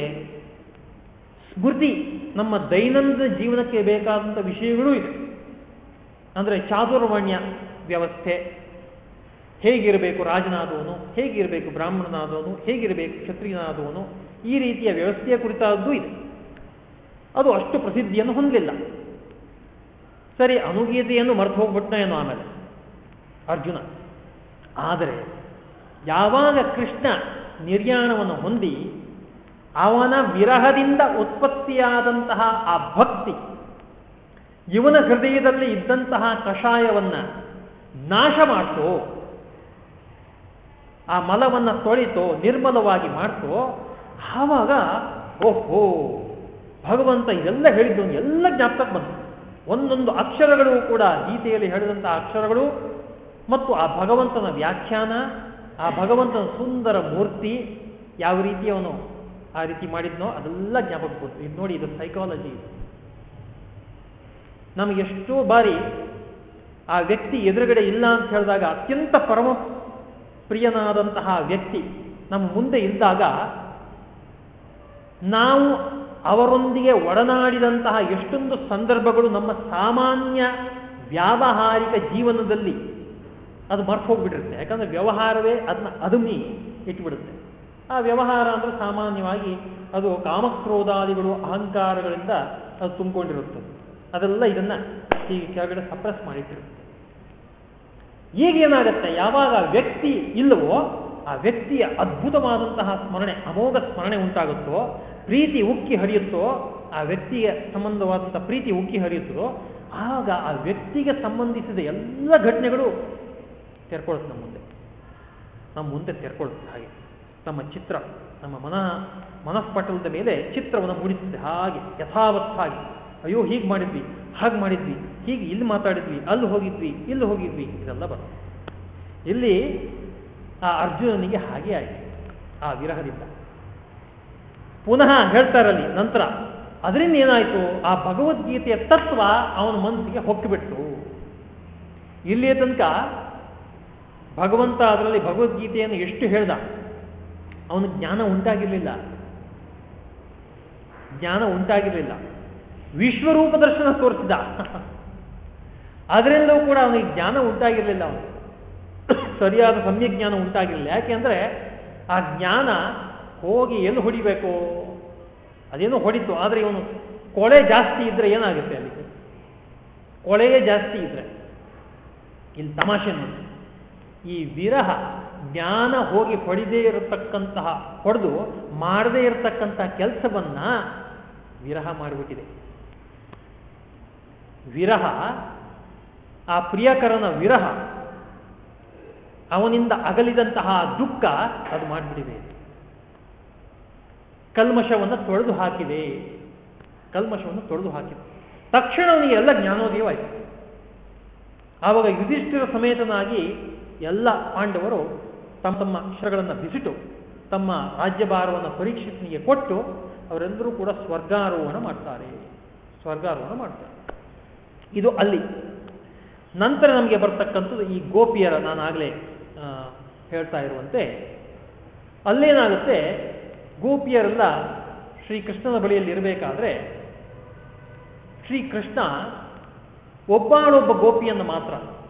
ಸ್ಮೃತಿ, ನಮ್ಮ ದೈನಂದಿನ ಜೀವನಕ್ಕೆ ಬೇಕಾದಂಥ ವಿಷಯಗಳೂ ಇದೆ. ಅಂದರೆ ಚಾತುರ್ವಣ್ಯ ವ್ಯವಸ್ಥೆ, ಹೇಗಿರಬೇಕು ರಾಜನಾದವನು, ಹೇಗಿರಬೇಕು ಬ್ರಾಹ್ಮಣನಾದವನು, ಹೇಗಿರಬೇಕು ಕ್ಷತ್ರಿಯನಾದವನು, ಈ ರೀತಿಯ ವ್ಯವಸ್ಥೆಯ ಕುರಿತಾದ್ದು ಇದೆ. ಅದು ಅಷ್ಟು ಪ್ರಸಿದ್ಧಿಯನ್ನು ಹೊಂದಲಿಲ್ಲ ಸರಿ, ಅನುಗೀತೆಯನ್ನು ಮರೆತು ಹೋಗ್ಬಿಟ್ನ ಏನು ಆಮೇಲೆ ಅರ್ಜುನ. ಆದರೆ ಯಾವಾಗ ಕೃಷ್ಣ ನಿರ್ಯಾಣವನ್ನು ಹೊಂದಿ, ಅವನ ವಿರಹದಿಂದ ಉತ್ಪತ್ತಿಯಾದಂತಹ ಆ ಭಕ್ತಿ ಇವನ ಹೃದಯದಲ್ಲಿ ಇದ್ದಂತಹ ಕಷಾಯವನ್ನ ನಾಶ ಮಾಡ್ತೋ, ಆ ಮಲವನ್ನ ತೊಳಿತೋ, ನಿರ್ಮಲವಾಗಿ ಮಾಡ್ತೋ, ಆವಾಗ ಓಹೋ, ಭಗವಂತ ಇದೆಲ್ಲ ಹೇಳಿದ್ದು, ಎಲ್ಲ ಜ್ಞಾಪಕಕ್ಕೆ ಬಂತು. ಒಂದೊಂದು ಅಕ್ಷರಗಳು ಕೂಡ ಗೀತೆಯಲ್ಲಿ ಹೇಳಿದಂತಹ ಅಕ್ಷರಗಳು ಮತ್ತು ಆ ಭಗವಂತನ ವ್ಯಾಖ್ಯಾನ ಆ ಭಗವಂತನ ಸುಂದರ ಮೂರ್ತಿ ಯಾವ ರೀತಿ ಅವನು ಆ ರೀತಿ ಮಾಡಿದ್ನೋ ಅದೆಲ್ಲ ಜ್ಞಾಪಕ ಬಂತು ಇದು ನೋಡಿ, ಇದು ಸೈಕಾಲಜಿ ನಮಗೆ ಎಷ್ಟೋ ಬಾರಿ ಆ ವ್ಯಕ್ತಿ ಎದುರುಗಡೆ ಇಲ್ಲ ಅಂತ ಹೇಳಿದಾಗ ಅತ್ಯಂತ ಪರಮ ಪ್ರಿಯನಾದಂತಹ ವ್ಯಕ್ತಿ ನಮ್ಮ ಮುಂದೆ ಇದ್ದಾಗ ನಾವು ಅವರೊಂದಿಗೆ ಒಡನಾಡಿದಂತಹ ಎಷ್ಟೊಂದು ಸಂದರ್ಭಗಳು ನಮ್ಮ ಸಾಮಾನ್ಯ ವ್ಯಾವಹಾರಿಕ ಜೀವನದಲ್ಲಿ ಅದು ಮರ್ತು ಹೋಗ್ಬಿಟ್ಟಿರುತ್ತೆ. ಯಾಕಂದ್ರೆ ವ್ಯವಹಾರವೇ ಅದನ್ನ ಅದುಮಿ ಇಟ್ಬಿಡುತ್ತೆ. ಆ ವ್ಯವಹಾರ ಅಂದ್ರೆ ಸಾಮಾನ್ಯವಾಗಿ ಅದು ಕಾಮಕ್ರೋಧಾದಿಗಳು, ಅಹಂಕಾರಗಳಿಂದ ಅದು ತುಂಬಿಕೊಂಡಿರುತ್ತದೆ ಅದೆಲ್ಲ ಇದನ್ನ ಈ ಕೆಳಗಡೆ ಸಪ್ರೆಸ್ ಮಾಡಿಟ್ಟಿರುತ್ತೆ. ಈಗ ಏನಾಗುತ್ತೆ? ಯಾವಾಗ ವ್ಯಕ್ತಿ ಇಲ್ಲವೋ ಆ ವ್ಯಕ್ತಿಯ ಅದ್ಭುತವಾದಂತಹ ಸ್ಮರಣೆ, ಅಮೋಘ ಸ್ಮರಣೆ ಉಂಟಾಗುತ್ತೋ, ಪ್ರೀತಿ ಉಕ್ಕಿ ಹರಿಯುತ್ತೋ, ಆ ವ್ಯಕ್ತಿಯ ಸಂಬಂಧವಾದಂತಹ ಪ್ರೀತಿ ಉಕ್ಕಿ ಹರಿಯುತ್ತೋ ಆಗ ಆ ವ್ಯಕ್ತಿಗೆ ಸಂಬಂಧಿಸಿದ ಎಲ್ಲ ಘಟನೆಗಳು ತೆರ್ಕೊಳುತ್ತೆ ನಮ್ಮ ಮುಂದೆ. ನಮ್ಮ ಮುಂದೆ ತೆರ್ಕೊಳ್ಳುತ್ತೆ ಹಾಗೆ. ನಮ್ಮ ಚಿತ್ರ, ನಮ್ಮ ಮನ, ಮನಸ್ಪಟಲದ ಮೇಲೆ ಚಿತ್ರವನ್ನು ಮೂಡಿಸುತ್ತೆ ಹಾಗೆ, ಯಥಾವತ್ತಾಗಿ. ಅಯ್ಯೋ, ಹೀಗೆ ಮಾಡಿದ್ವಿ, ಹಾಗೆ ಮಾಡಿದ್ವಿ, ಹೀಗೆ ಇಲ್ಲಿ ಮಾತಾಡಿದ್ವಿ, ಅಲ್ಲಿ ಹೋಗಿದ್ವಿ, ಇಲ್ಲಿ ಹೋಗಿದ್ವಿ, ಇದೆಲ್ಲ ಬರುತ್ತೆ. ಇಲ್ಲಿ ಆ ಅರ್ಜುನನಿಗೆ ಹಾಗೆ ಆಯಿತು, ಆ ವಿರಹದಿಂದ. ಪುನಃ ಹೇಳ್ತಾರಲ್ಲಿ ನಂತರ, ಅದರಿಂದ ಏನಾಯಿತು? ಆ ಭಗವದ್ಗೀತೆಯ ತತ್ವ ಅವನ ಮನಸ್ಸಿಗೆ ಹೊಕ್ಕಿಬಿಟ್ಟು ಇಲ್ಲಿಯ ತನಕ ಭಗವಂತ ಅದರಲ್ಲಿ ಭಗವದ್ಗೀತೆಯನ್ನು ಎಷ್ಟು ಹೇಳ್ದ? ಅವನು ಜ್ಞಾನ ಉಂಟಾಗಿರಲಿಲ್ಲ. ಜ್ಞಾನ ಉಂಟಾಗಿರಲಿಲ್ಲ. ವಿಶ್ವರೂಪ ದರ್ಶನ ತೋರಿಸಿದ. ಅದರಿಂದಲೂ ಕೂಡ ಅವನಿಗೆ ಜ್ಞಾನ ಉಂಟಾಗಿರಲಿಲ್ಲ ಅವನು. ಸರಿಯಾದ ಸಮ್ಯ ಜ್ಞಾನ ಉಂಟಾಗಿರಲಿಲ್ಲ. ಯಾಕೆಂದ್ರೆ ಆ ಜ್ಞಾನ ಹೋಗಿ ಎಲ್ಲಿ ಹೊಡಿಬೇಕು? ಅದೇನೋ ಹೊಡಿತು, ಆದರೆ ಇವನು ಕೊಳೆ ಜಾಸ್ತಿ ಇದ್ರೆ ಏನಾಗುತ್ತೆ ಅಲ್ಲಿ? ಕೊಳೆಯೇ ಜಾಸ್ತಿ ಇದ್ರೆ. ಇಲ್ಲಿ ತಮಾಷೆ ನೋಡಿ. ಈ ವಿರಹ ಜ್ಞಾನ ಹೋಗಿ ಹೊಡಿದೇ ಇರತಕ್ಕಂತಹ ಹೊಡೆದು ಮಾಡದೇ ಇರತಕ್ಕಂತಹ ಕೆಲಸವನ್ನ ವಿರಹ ಮಾಡಿಬಿಟ್ಟಿದೆ. ವಿರಹ, ಆ ಪ್ರಿಯಕರನ ವಿರಹ, ಅವನಿಂದ ಅಗಲಿದಂತಹ ದುಃಖ ಅದು ಮಾಡಿಬಿಟ್ಟಿದೆ. ಕಲ್ಮಶವನ್ನು ತೊಳೆದು ಹಾಕಿದೆ. ಕಲ್ಮಶವನ್ನು ತೊಳೆದು ಹಾಕಿದೆ. ತಕ್ಷಣ ಅವನಿಗೆ ಎಲ್ಲ ಜ್ಞಾನೋದಯವಾಯಿತು. ಆವಾಗ ಯುಧಿಷ್ಠಿರ ಸಮೇತನಾಗಿ ಎಲ್ಲ ಪಾಂಡವರು ತಮ್ಮ ತಮ್ಮ ಅಕ್ಷರಗಳನ್ನು ಬಿಸಿಟು ತಮ್ಮ ರಾಜ್ಯಭಾರವನ್ನು ಪರೀಕ್ಷಿತನಿಗೆ ಕೊಟ್ಟು ಅವರೆಲ್ಲರೂ ಕೂಡ ಸ್ವರ್ಗಾರೋಹಣ ಮಾಡ್ತಾರೆ. ಸ್ವರ್ಗಾರೋಹಣ ಮಾಡ್ತಾರೆ. ಇದು ಅಲ್ಲಿ. ನಂತರ ನಮಗೆ ಬರ್ತಕ್ಕಂಥದ್ದು ಈ ಗೋಪಿಯರ ನಾನಾಗಲೇ ಹೇಳ್ತಾ ಇರುವಂತೆ. ಅಲ್ಲೇನಾಗುತ್ತೆ? ಗೋಪಿಯರೆಲ್ಲ ಶ್ರೀಕೃಷ್ಣನ ಬಳಿಯಲ್ಲಿ ಇರಬೇಕಾದ್ರೆ ಶ್ರೀಕೃಷ್ಣ ಒಬ್ಬಾಳೊಬ್ಬ ಗೋಪಿಯನ್ನು ಮಾತ್ರ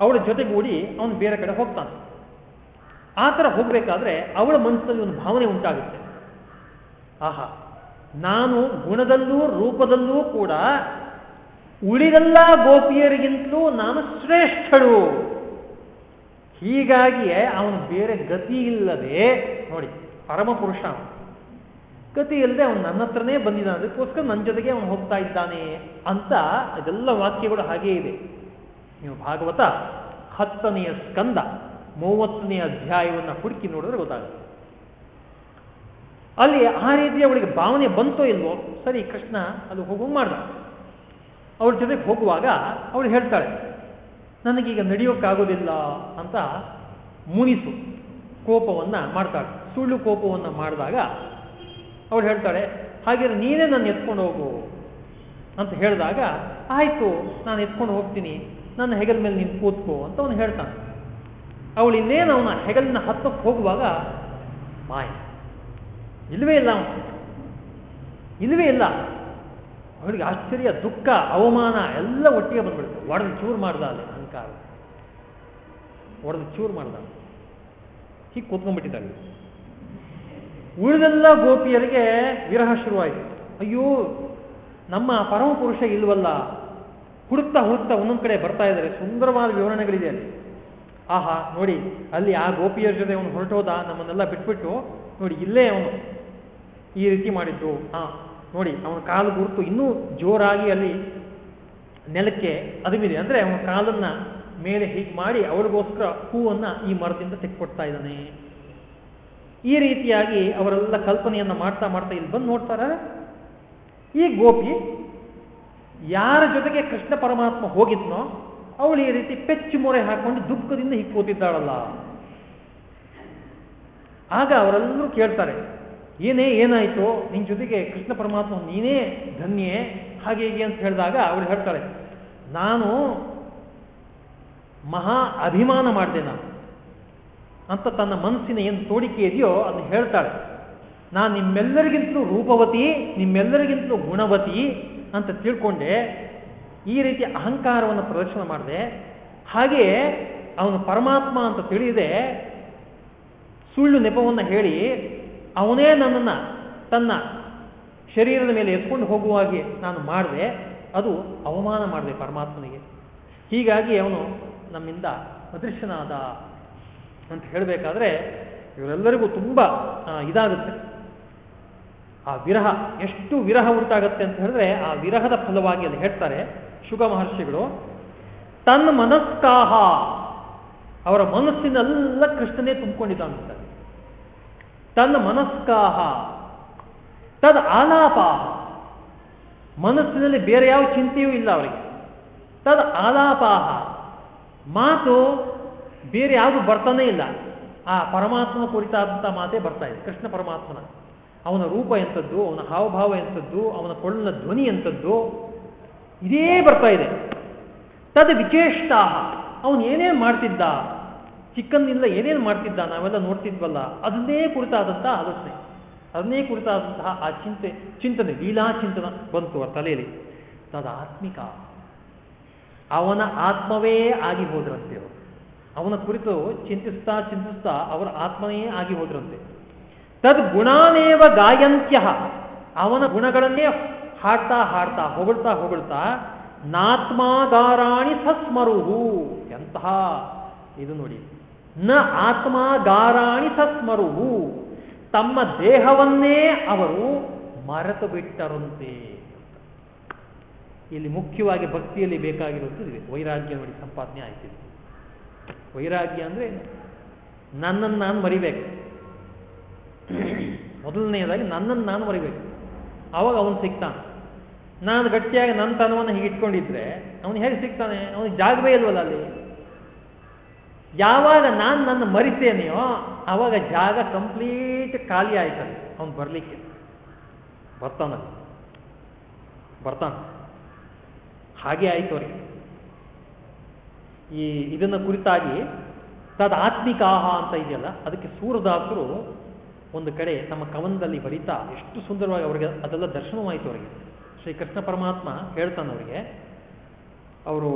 ಅವಳ ಜೊತೆಗೂಡಿ ಅವನು ಬೇರೆ ಕಡೆ ಹೋಗ್ತಾನೆ. ಆ ಥರ ಹೋಗಬೇಕಾದ್ರೆ ಅವಳ ಮನಸ್ಸಲ್ಲಿ ಒಂದು ಭಾವನೆ ಉಂಟಾಗುತ್ತೆ. ಆಹಾ, ನಾನು ಗುಣದಲ್ಲೂ ರೂಪದಲ್ಲೂ ಕೂಡ ಉಳಿದೆಲ್ಲ ಗೋಪಿಯರಿಗಿಂತಲೂ ನಾನು ಶ್ರೇಷ್ಠಳು. ಹೀಗಾಗಿಯೇ ಅವನು ಬೇರೆ ಗತಿ ಇಲ್ಲದೆ, ನೋಡಿ ಪರಮ ಪುರುಷ ಅವನು. ಗತಿ ಇಲ್ಲದೆ ಅವನು ನನ್ನ ಹತ್ರನೇ ಬಂದಿದ್ದಾನೆ, ಅದಕ್ಕೋಸ್ಕರ ನನ್ನ ಜೊತೆಗೆ ಅವನು ಹೋಗ್ತಾ ಇದ್ದಾನೆ ಅಂತ ಅದೆಲ್ಲ ವಾಕ್ಯಗಳು ಹಾಗೇ ಇದೆ. ನೀವು ಭಾಗವತ ಹತ್ತನೆಯ ಸ್ಕಂದ ಮೂವತ್ತನೆಯ ಅಧ್ಯಾಯವನ್ನು ಹುಡುಕಿ ನೋಡಿದ್ರೆ ಗೊತ್ತಾಗುತ್ತೆ. ಅಲ್ಲಿ ಆ ರೀತಿ ಅವಳಿಗೆ ಭಾವನೆ ಬಂತೋ ಇಲ್ವೋ, ಸರಿ ಕೃಷ್ಣ ಅದು ಹೋಗು ಮಾಡ್ದ. ಅವಳ ಜೊತೆಗೆ ಹೋಗುವಾಗ ಅವಳು ಹೇಳ್ತಾಳೆ, ನನಗೀಗ ನಡೆಯೋಕ್ಕಾಗೋದಿಲ್ಲ ಅಂತ ಮುನಿಸು ಕೋಪವನ್ನ ಮಾಡ್ತಾಳೆ. ಸುಳ್ಳು ಕೋಪವನ್ನ ಮಾಡಿದಾಗ ಅವಳು ಹೇಳ್ತಾಳೆ ಹಾಗೆ ನೀನೇ ನನ್ನ ಎತ್ಕೊಂಡು ಹೋಗು ಅಂತ ಹೇಳಿದಾಗ, ಆಯ್ತು, ನಾನು ಎತ್ಕೊಂಡು ಹೋಗ್ತೀನಿ. ನನ್ನ ಹೆಗಲ ಮೇಲೆ ನೀನು ಕೂತ್ಕೋ ಅಂತ ಅವನು ಹೇಳ್ತಾನೆ. ಅವಳು ಇನ್ನೇನು ಅವನ ಹೆಗಲಿನ ಹತ್ತಕ್ಕೆ ಹೋಗುವಾಗ ಮಾಯ ಇಲ್ಲವೇ ಇಲ್ಲ ಅವನು. ಇಲ್ಲವೇ ಇಲ್ಲ. ಅವಳಿಗೆ ಆಶ್ಚರ್ಯ, ದುಃಖ, ಅವಮಾನ ಎಲ್ಲ ಒಟ್ಟಿಗೆ ಬಂದ್ಬಿಡ್ತು ಒಡೆದು ಚೂರು ಮಾಡ್ದ ಅಲ್ಲಿ ಅಹಂಕಾರ ಒಡೆದು ಚೂರು ಮಾಡ್ದ ಹೀಗೆ ಕೂತ್ಕೊಂಡ್ಬಿಟ್ಟಿದ್ದಾಳೆ. ಉಳಿದೆಲ್ಲ ಗೋಪಿಯರಿಗೆ ವಿರಹ ಶುರುವಾಯಿತು. ಅಯ್ಯೋ, ನಮ್ಮ ಪರಮ ಪುರುಷ ಇಲ್ವಲ್ಲ. ಹುಡುಕ್ತಾ ಹುಡುಕ್ತಾ ಒಂದೊಂದು ಕಡೆ ಬರ್ತಾ ಇದ್ದಾರೆ. ಸುಂದರವಾದ ವಿವರಣೆಗಳಿದೆ ಅಲ್ಲಿ. ಆಹಾ, ನೋಡಿ, ಅಲ್ಲಿ ಆ ಗೋಪಿಯರ ಜೊತೆ ಅವನು ಹೊರಟೋದ, ನಮ್ಮನ್ನೆಲ್ಲ ಬಿಟ್ಬಿಟ್ಟು ನೋಡಿ, ಇಲ್ಲೇ ಅವನು ಈ ರೀತಿ ಮಾಡಿದ್ದು. ಹಾ ನೋಡಿ, ಅವನ ಕಾಲು ಗುರುತು ಇನ್ನೂ ಜೋರಾಗಿ ಅಲ್ಲಿ ನೆಲಕ್ಕೆ ಅದುಮಿದೆ ಅಂದ್ರೆ ಅವನ ಕಾಲನ್ನ ಮೇಲೆ ಹೀಗೆ ಮಾಡಿ ಅವಳಿಗೋಸ್ಕರ ಹೂವನ್ನ ಈ ಮರದಿಂದ ತೆಕ್ಕೊಡ್ತಾ ಇದ್ದಾನೆ. ಈ ರೀತಿಯಾಗಿ ಅವರೆಲ್ಲ ಕಲ್ಪನೆಯನ್ನ ಮಾಡ್ತಾ ಮಾಡ್ತಾ ಇಲ್ಲಿ ಬಂದು ನೋಡ್ತಾರ. ಈ ಗೋಪಿ ಯಾರ ಜೊತೆಗೆ ಕೃಷ್ಣ ಪರಮಾತ್ಮ ಹೋಗಿದ್ನೋ ಅವಳು ಈ ರೀತಿ ಪೆಚ್ಚು ಮೊರೆ ಹಾಕೊಂಡು ದುಃಖದಿಂದ ಹಿಕ್ಕೋತಿದ್ದಾಳಲ್ಲ ಕೂತಿದ್ದಾಳಲ್ಲ. ಆಗ ಅವರೆಲ್ಲರೂ ಕೇಳ್ತಾರೆ, ಏನೇ ಏನಾಯ್ತು ನಿನ್ ಜೊತೆಗೆ ಕೃಷ್ಣ ಪರಮಾತ್ಮ ನೀನೇ ಧನ್ಯೆ, ಹಾಗೆ ಹೀಗೆ ಅಂತ ಹೇಳಿದಾಗ ಅವಳು ಹೇಳ್ತಾಳೆ ನಾನು ಮಹಾ ಅಭಿಮಾನ ಮಾಡಿದೆ ನಾನು. ಅಂತ ತನ್ನ ಮನಸ್ಸಿನ ಏನು ತೋಡಿಕೆ ಇದೆಯೋ ಅದನ್ನು ಹೇಳ್ತಾಳೆ. ನಾನು ನಿಮ್ಮೆಲ್ಲರಿಗಿಂತಲೂ ರೂಪವತಿ, ನಿಮ್ಮೆಲ್ಲರಿಗಿಂತಲೂ ಗುಣವತಿ ಅಂತ ತಿಳ್ಕೊಂಡೆ, ಈ ರೀತಿ ಅಹಂಕಾರವನ್ನು ಪ್ರದರ್ಶನ ಮಾಡಿದೆ. ಹಾಗೆಯೇ ಅವನು ಪರಮಾತ್ಮ ಅಂತ ತಿಳಿದೆ. ಸುಳ್ಳು ನೆಪವನ್ನು ಹೇಳಿ, ಅವನೇ ನನ್ನನ್ನು ತನ್ನ ಶರೀರದ ಮೇಲೆ ಎತ್ಕೊಂಡು ಹೋಗುವಾಗೆ ನಾನು ಮಾಡಿದೆ. ಅದು ಅವಮಾನ ಮಾಡಿದೆ ಪರಮಾತ್ಮನಿಗೆ. ಹೀಗಾಗಿ ಅವನು ನಮ್ಮಿಂದ ಅದೃಶ್ಯನಾದ ಅಂತ ಹೇಳಬೇಕಾದ್ರೆ, ಇವರೆಲ್ಲರಿಗೂ ತುಂಬ ಇದಾಗುತ್ತೆ. ಆ ವಿರಹ, ಎಷ್ಟು ವಿರಹ ಉಂಟಾಗತ್ತೆ ಅಂತ ಹೇಳಿದ್ರೆ ಆ ವಿರಹದ ಫಲವಾಗಿ ಅಲ್ಲಿ ಹೇಳ್ತಾರೆ ಶುಗ ಮಹರ್ಷಿಗಳು ತನ್ನ ಮನಸ್ಕಾಹ, ಅವರ ಮನಸ್ಸಿನೆಲ್ಲ ಕೃಷ್ಣನೇ ತುಂಬಿಕೊಂಡಿದ್ದಾನೆ ತನ್ನ ಮನಸ್ಕಾಹ, ತದ್ ಆಲಾಪಾಹ, ಮನಸ್ಸಿನಲ್ಲಿ ಬೇರೆ ಯಾವ ಚಿಂತೆಯೂ ಇಲ್ಲ ಅವರಿಗೆ. ತದ್ ಆಲಾಪಾಹ, ಮಾತು ಬೇರೆ ಯಾವುದು ಬರ್ತಾನೆ ಇಲ್ಲ. ಆ ಪರಮಾತ್ಮ ಕುರಿತಾದಂಥ ಮಾತೇ ಬರ್ತಾ ಇದೆ, ಕೃಷ್ಣ ಪರಮಾತ್ಮನ. ಅವನ ರೂಪ ಎಂಥದ್ದು, ಅವನ ಹಾವಭಾವ ಎಂಥದ್ದು, ಅವನ ಕೊಳ್ಳನ ಧ್ವನಿ ಎಂಥದ್ದು, ಇದೇ ಬರ್ತಾ ಇದೆ. ತದ್ ವಿಚೇಷ್ಟ ಅವನು ಏನೇನು ಮಾಡ್ತಿದ್ದ? ಚಿಕ್ಕಂದಿನಿಂದ ಏನೇನು ಮಾಡ್ತಿದ್ದ? ನಾವೆಲ್ಲ ನೋಡ್ತಿದ್ವಲ್ಲ, ಅದನ್ನೇ ಕುರಿತಾದಂತಹ ಆಲೋಚನೆ. ಅದನ್ನೇ ಕುರಿತಾದಂತಹ ಆ ಚಿಂತೆ, ಚಿಂತನೆ, ಲೀಲಾ ಚಿಂತನ ಬಂತು ಆ ತಲೆಯಲ್ಲಿ. ತದಾತ್ಮಿಕ ಅವನ ಆತ್ಮವೇ ಆಗಿ ಹೋದ್ರಂತೆ. ಅವನ ಕುರಿತು ಚಿಂತಿಸ್ತಾ ಚಿಂತಿಸ್ತಾ ಅವರ ಆತ್ಮನೇ ಆಗಿ ಹೋದ್ರಂತೆ. ತದ್ ಗುಣಾನೇವ ಗಾಯಂತ್ಯ. ಅವನ ಗುಣಗಳನ್ನೇ ಹಾಡ್ತಾ ಹಾಡ್ತಾ ಹೊಗಳ್ತಾ ಹೊಗಳ್ತಾ, ನಾತ್ಮಾಗಾರಾಣಿ ಸಸ್ಮರುಹು ಎಂತಹ, ಇದು ನೋಡಿ, ನ ಆತ್ಮಾಗಾರಾಣಿ ಸಸ್ಮರುಹು ತಮ್ಮ ದೇಹವನ್ನೇ ಅವರು ಮರೆತು ಬಿಟ್ಟರಂತೆ ಇಲ್ಲಿ ಮುಖ್ಯವಾಗಿ ಭಕ್ತಿಯಲ್ಲಿ ಬೇಕಾಗಿರುವಂಥದ್ದು ವೈರಾಗ್ಯ ನೋಡಿ, ಸಂಪಾದನೆ ಆಯ್ತಿದೆ ವೈರಾಗ್ಯ ಅಂದ್ರೆ ನನ್ನನ್ನು ನಾನು ಮರಿಬೇಕು. ಮೊದಲನೆಯದಾಗಿ ನನ್ನನ್ನು ನಾನು ಮರಿಬೇಕು. ಅವಾಗ ಅವನು ಸಿಗ್ತಾನೆ ನಾನು ಗಟ್ಟಿಯಾಗಿ ನನ್ನ ತನವನ್ನು ಹೀಗೆ ಇಟ್ಕೊಂಡಿದ್ರೆ ಅವನು ಹೇಗೆ ಸಿಗ್ತಾನೆ ಅವನಿಗೆ ಜಾಗವೇ ಇಲ್ವಲ್ಲ ಅಲ್ಲಿ? ಯಾವಾಗ ನಾನು ನನ್ನ ಮರಿತೇನೆಯೋ ಅವಾಗ ಜಾಗ ಕಂಪ್ಲೀಟ್ ಖಾಲಿ ಆಯ್ತಾನೆ ಅವನು ಬರಲಿಕ್ಕೆ. ಬರ್ತಾನ. ಬರ್ತಾನ. ಹಾಗೆ ಆಯ್ತು ಅವರಿಗೆ. ಈ ಇದನ್ನ ಕುರಿತಾಗಿ ತದ್ ಆತ್ಮಿಕಾಹ ಅಂತ ಇದೆಯಲ್ಲ, ಅದಕ್ಕೆ ಸೂರದಾಸರು ಒಂದು ಕಡೆ ತಮ್ಮ ಕವನದಲ್ಲಿ ಬರೀತಾ ಎಷ್ಟು ಸುಂದರವಾಗಿ ಅವರಿಗೆ ಅದೆಲ್ಲ ದರ್ಶನವಾಯಿತು ಅವರಿಗೆ. ಶ್ರೀಕೃಷ್ಣ ಪರಮಾತ್ಮ ಹೇಳ್ತಾನೆ ಅವರಿಗೆ, ಅವರು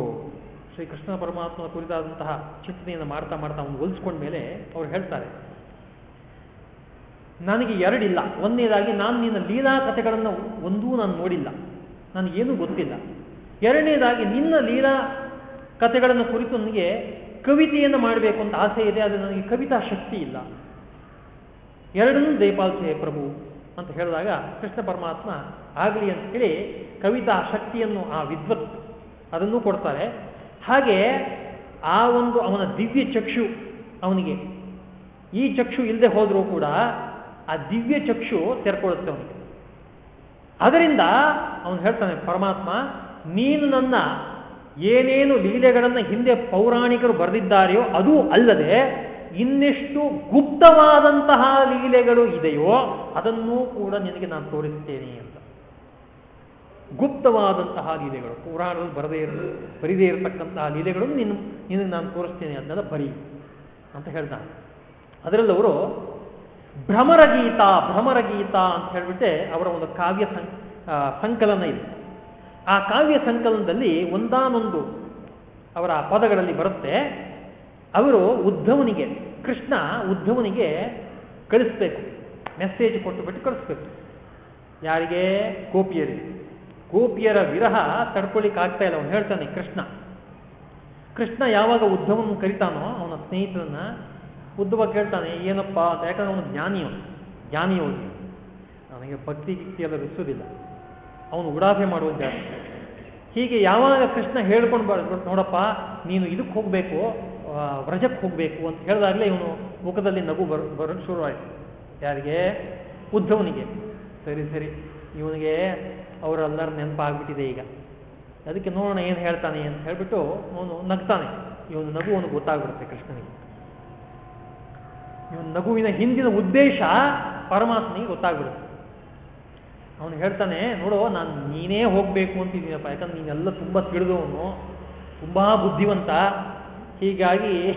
ಶ್ರೀಕೃಷ್ಣ ಪರಮಾತ್ಮ ಕುರಿತಾದಂತಹ ಚಿಂತನೆಯನ್ನು ಮಾಡ್ತಾ ಮಾಡ್ತಾ ಅವನು ಹೋಲಿಸ್ಕೊಂಡ ಮೇಲೆ ಅವ್ರು ಹೇಳ್ತಾರೆ, ನನಗೆ ಎರಡಿಲ್ಲ, ಒಂದನೇದಾಗಿ ನಾನು ನಿನ್ನ ಲೀಲಾ ಕಥೆಗಳನ್ನು ಒಂದೂ ನಾನು ನೋಡಿಲ್ಲ ನನಗೇನೂ ಗೊತ್ತಿಲ್ಲ. ಎರಡನೇದಾಗಿ ನಿನ್ನ ಲೀಲಾ ಕಥೆಗಳನ್ನು ಕುರಿತು ನನಗೆ ಕವಿತೆಯನ್ನು ಮಾಡಬೇಕು ಅಂತ ಆಸೆ ಇದೆ, ಆದರೆ ನನಗೆ ಕವಿತಾ ಶಕ್ತಿ ಇಲ್ಲ. ಎರಡನ್ನೂ ದಯಪಾಲಿಸೆ ಪ್ರಭು ಅಂತ ಹೇಳಿದಾಗ ಕೃಷ್ಣ ಪರಮಾತ್ಮ ಆಗಲಿ ಅಂತ ಹೇಳಿ ಕವಿತಾ ಶಕ್ತಿಯನ್ನು ಆ ವಿದ್ವತ್ ಅದನ್ನು ಕೊಡ್ತಾರೆ. ಹಾಗೆ ಆ ಒಂದು ಅವನ ದಿವ್ಯ ಚಕ್ಷು ಅವನಿಗೆ, ಈ ಚಕ್ಷು ಇಲ್ಲದೆ ಹೋದರೂ ಕೂಡ ಆ ದಿವ್ಯ ಚಕ್ಷು ತೆರ್ಕೊಳ್ಳುತ್ತೆ ಅವನಿಗೆ. ಅದರಿಂದ ಅವನು ಹೇಳ್ತಾನೆ, ಪರಮಾತ್ಮ, ನೀನು ನನ್ನ ಏನೇನು ಲೀಲೆಗಳನ್ನು ಹಿಂದೆ ಪೌರಾಣಿಕರು ಬರೆದಿದ್ದಾರೆಯೋ ಅದೂ ಅಲ್ಲದೆ ಇನ್ನೆಷ್ಟು ಗುಪ್ತವಾದಂತಹ ಲೀಲೆಗಳು ಇದೆಯೋ ಅದನ್ನೂ ಕೂಡ ನಿನಗೆ ನಾನು ತೋರಿಸ್ತೇನೆ ಅಂತ. ಗುಪ್ತವಾದಂತಹ ಲೀಲೆಗಳು, ಪುರಾಣದಲ್ಲಿ ಬರದೇ ಇರ ಬರಿದೇ ಇರತಕ್ಕಂತಹ ಲೀಲೆಗಳನ್ನು ನಿನ್ನ ನಿನಗೆ ನಾನು ತೋರಿಸ್ತೇನೆ ಅದನ್ನೆಲ್ಲ ಬರಿ ಅಂತ ಹೇಳ್ತಾನೆ. ಅದರಲ್ಲಿ ಅವರು ಭ್ರಮರಗೀತ ಭ್ರಮರಗೀತ ಅಂತ ಹೇಳ್ಬಿಟ್ಟೆ ಅವರ ಒಂದು ಕಾವ್ಯ ಸಂಕಲನ ಇದೆ. ಆ ಕಾವ್ಯ ಸಂಕಲನದಲ್ಲಿ ಒಂದಾನೊಂದು ಅವರ ಪದಗಳಲ್ಲಿ ಬರುತ್ತೆ ಅವರು ಉದ್ಧವನಿಗೆ, ಕೃಷ್ಣ ಉದ್ಧವನಿಗೆ ಕಳಿಸ್ಬೇಕು. ಮೆಸೇಜ್ ಕೊಟ್ಟು ಬಿಟ್ಟು ಕಳಿಸ್ಬೇಕು. ಯಾರಿಗೆ? ಗೋಪಿಯರಿಗೆ. ಗೋಪಿಯರ ವಿರಹ ತಡ್ಕೊಳ್ಳಿಕ್ಕೆ ಆಗ್ತಾ ಇಲ್ಲ. ಅವನು ಹೇಳ್ತಾನೆ, ಕೃಷ್ಣ. ಕೃಷ್ಣ ಯಾವಾಗ ಉದ್ಧವನ ಕರಿತಾನೋ, ಅವನ ಸ್ನೇಹಿತರನ್ನ ಉದ್ಧವ ಕೇಳ್ತಾನೆ, ಏನಪ್ಪ ಅಂತ. ಯಾಕಂದ್ರೆ ಅವನು ಜ್ಞಾನಿಯವನು ಜ್ಞಾನಿಯವನು. ಅವನಿಗೆ ಭಕ್ತಿ ಎಲ್ಲ ರುಸೋದಿಲ್ಲ ಅವನು ಉಡಾಫೆ ಮಾಡುವ ಜಾಸ್ತಿ. ಹೀಗೆ ಯಾವಾಗ ಕೃಷ್ಣ ಹೇಳ್ಕೊಂಡು ಬರ್ ನೋಡಪ್ಪ, ನೀನು ಇದಕ್ಕೆ ಹೋಗಬೇಕು ವ್ರಜಕ್ಕೆ ಹೋಗಬೇಕು ಅಂತ ಹೇಳಿದಾಗಲೇ ಇವನು ಮುಖದಲ್ಲಿ ನಗು ಬರ ಬರೋಕ್ಕೆ ಶುರುವಾಯಿತು. ಯಾರಿಗೆ? ಉದ್ಧವನಿಗೆ ಸರಿ ಸರಿ. ಇವನಿಗೆ ಅವರೆಲ್ಲರ ನೆನಪಾಗ್ಬಿಟ್ಟಿದೆ ಈಗ. ಅದಕ್ಕೆ ನೋಡೋಣ ಏನು ಹೇಳ್ತಾನೆ ಅಂತ ಹೇಳ್ಬಿಟ್ಟು ಅವನು ನಗ್ತಾನೆ. ಇವನು ನಗು ಅವನು ಗೊತ್ತಾಗ್ಬಿಡುತ್ತೆ ಕೃಷ್ಣನಿಗೆ. ಇವನ ನಗುವಿನ ಹಿಂದಿನ ಉದ್ದೇಶ ಪರಮಾತ್ಮನಿಗೆ ಗೊತ್ತಾಗ್ಬಿಡುತ್ತೆ. ಅವನು ಹೇಳ್ತಾನೆ, ನೋಡು, ನಾನು ನೀನೇ ಹೋಗ್ಬೇಕು ಅಂತಿದ್ದೀನಪ್ಪ. ಯಾಕಂದ್ರೆ ನೀನೆಲ್ಲ ತುಂಬ ತಿಳಿದವನು, ತುಂಬಾ ಬುದ್ಧಿವಂತ ಹೀಗಾಗಿ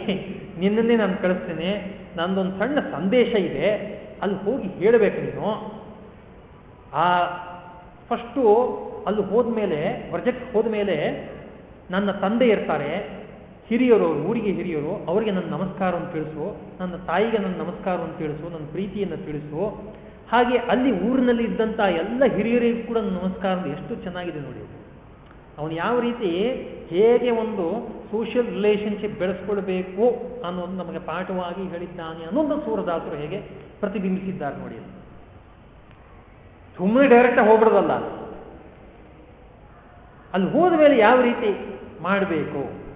ನಿನ್ನನ್ನೇ ನಾನು ಕಳಿಸ್ತೇನೆ. ನಂದೊಂದು ಸಣ್ಣ ಸಂದೇಶ ಇದೆ. ಅಲ್ಲಿ ಹೋಗಿ ಹೇಳಬೇಕು ನೀನು. ಆ ಫಸ್ಟು ಅಲ್ಲಿ ಹೋದ್ಮೇಲೆ ವ್ರಜಕ್ಕೆ ಹೋದ್ಮೇಲೆ ನನ್ನ ತಂದೆ ಇರ್ತಾರೆ. ಹಿರಿಯರು ಊರಿಗೆ ಹಿರಿಯರು, ಅವರಿಗೆ ನನ್ನ ನಮಸ್ಕಾರವನ್ನು ತಿಳಿಸು. ನನ್ನ ತಾಯಿಗೆ ನನ್ನ ನಮಸ್ಕಾರವನ್ನು ತಿಳಿಸು. ನನ್ನ ಪ್ರೀತಿಯನ್ನು ತಿಳಿಸು. ಹಾಗೆ ಅಲ್ಲಿ ಊರಿನಲ್ಲಿ ಇದ್ದಂಥ ಎಲ್ಲ ಹಿರಿಯರಿಗೂ ಕೂಡ ನಮಸ್ಕಾರ ಎಷ್ಟು ಚೆನ್ನಾಗಿದೆ ನೋಡಿ. ಅವನು ಯಾವ ರೀತಿ ಹೇಗೆ ಒಂದು ಸೋಷಿಯಲ್ ರಿಲೇಷನ್ಶಿಪ್ ಬೆಳೆಸ್ಕೊಳ್ಬೇಕು ಅನ್ನೋದು ನಮಗೆ ಪಾಠವಾಗಿ ಹೇಳಿದ್ದಾನೆ ಅನ್ನೋದು ಸೂರದಾಸರು ಹೇಗೆ ಪ್ರತಿಬಿಂಬಿಸಿದ್ದಾರೆ ನೋಡಿ. ಸುಮ್ಮನೆ ಡೈರೆಕ್ಟ್ ಹೋಗ್ಬಿಡೋದಲ್ಲ. ಅಲ್ಲಿ ಹೋದ ಮೇಲೆ ಯಾವ ರೀತಿ ಮಾಡಬೇಕು?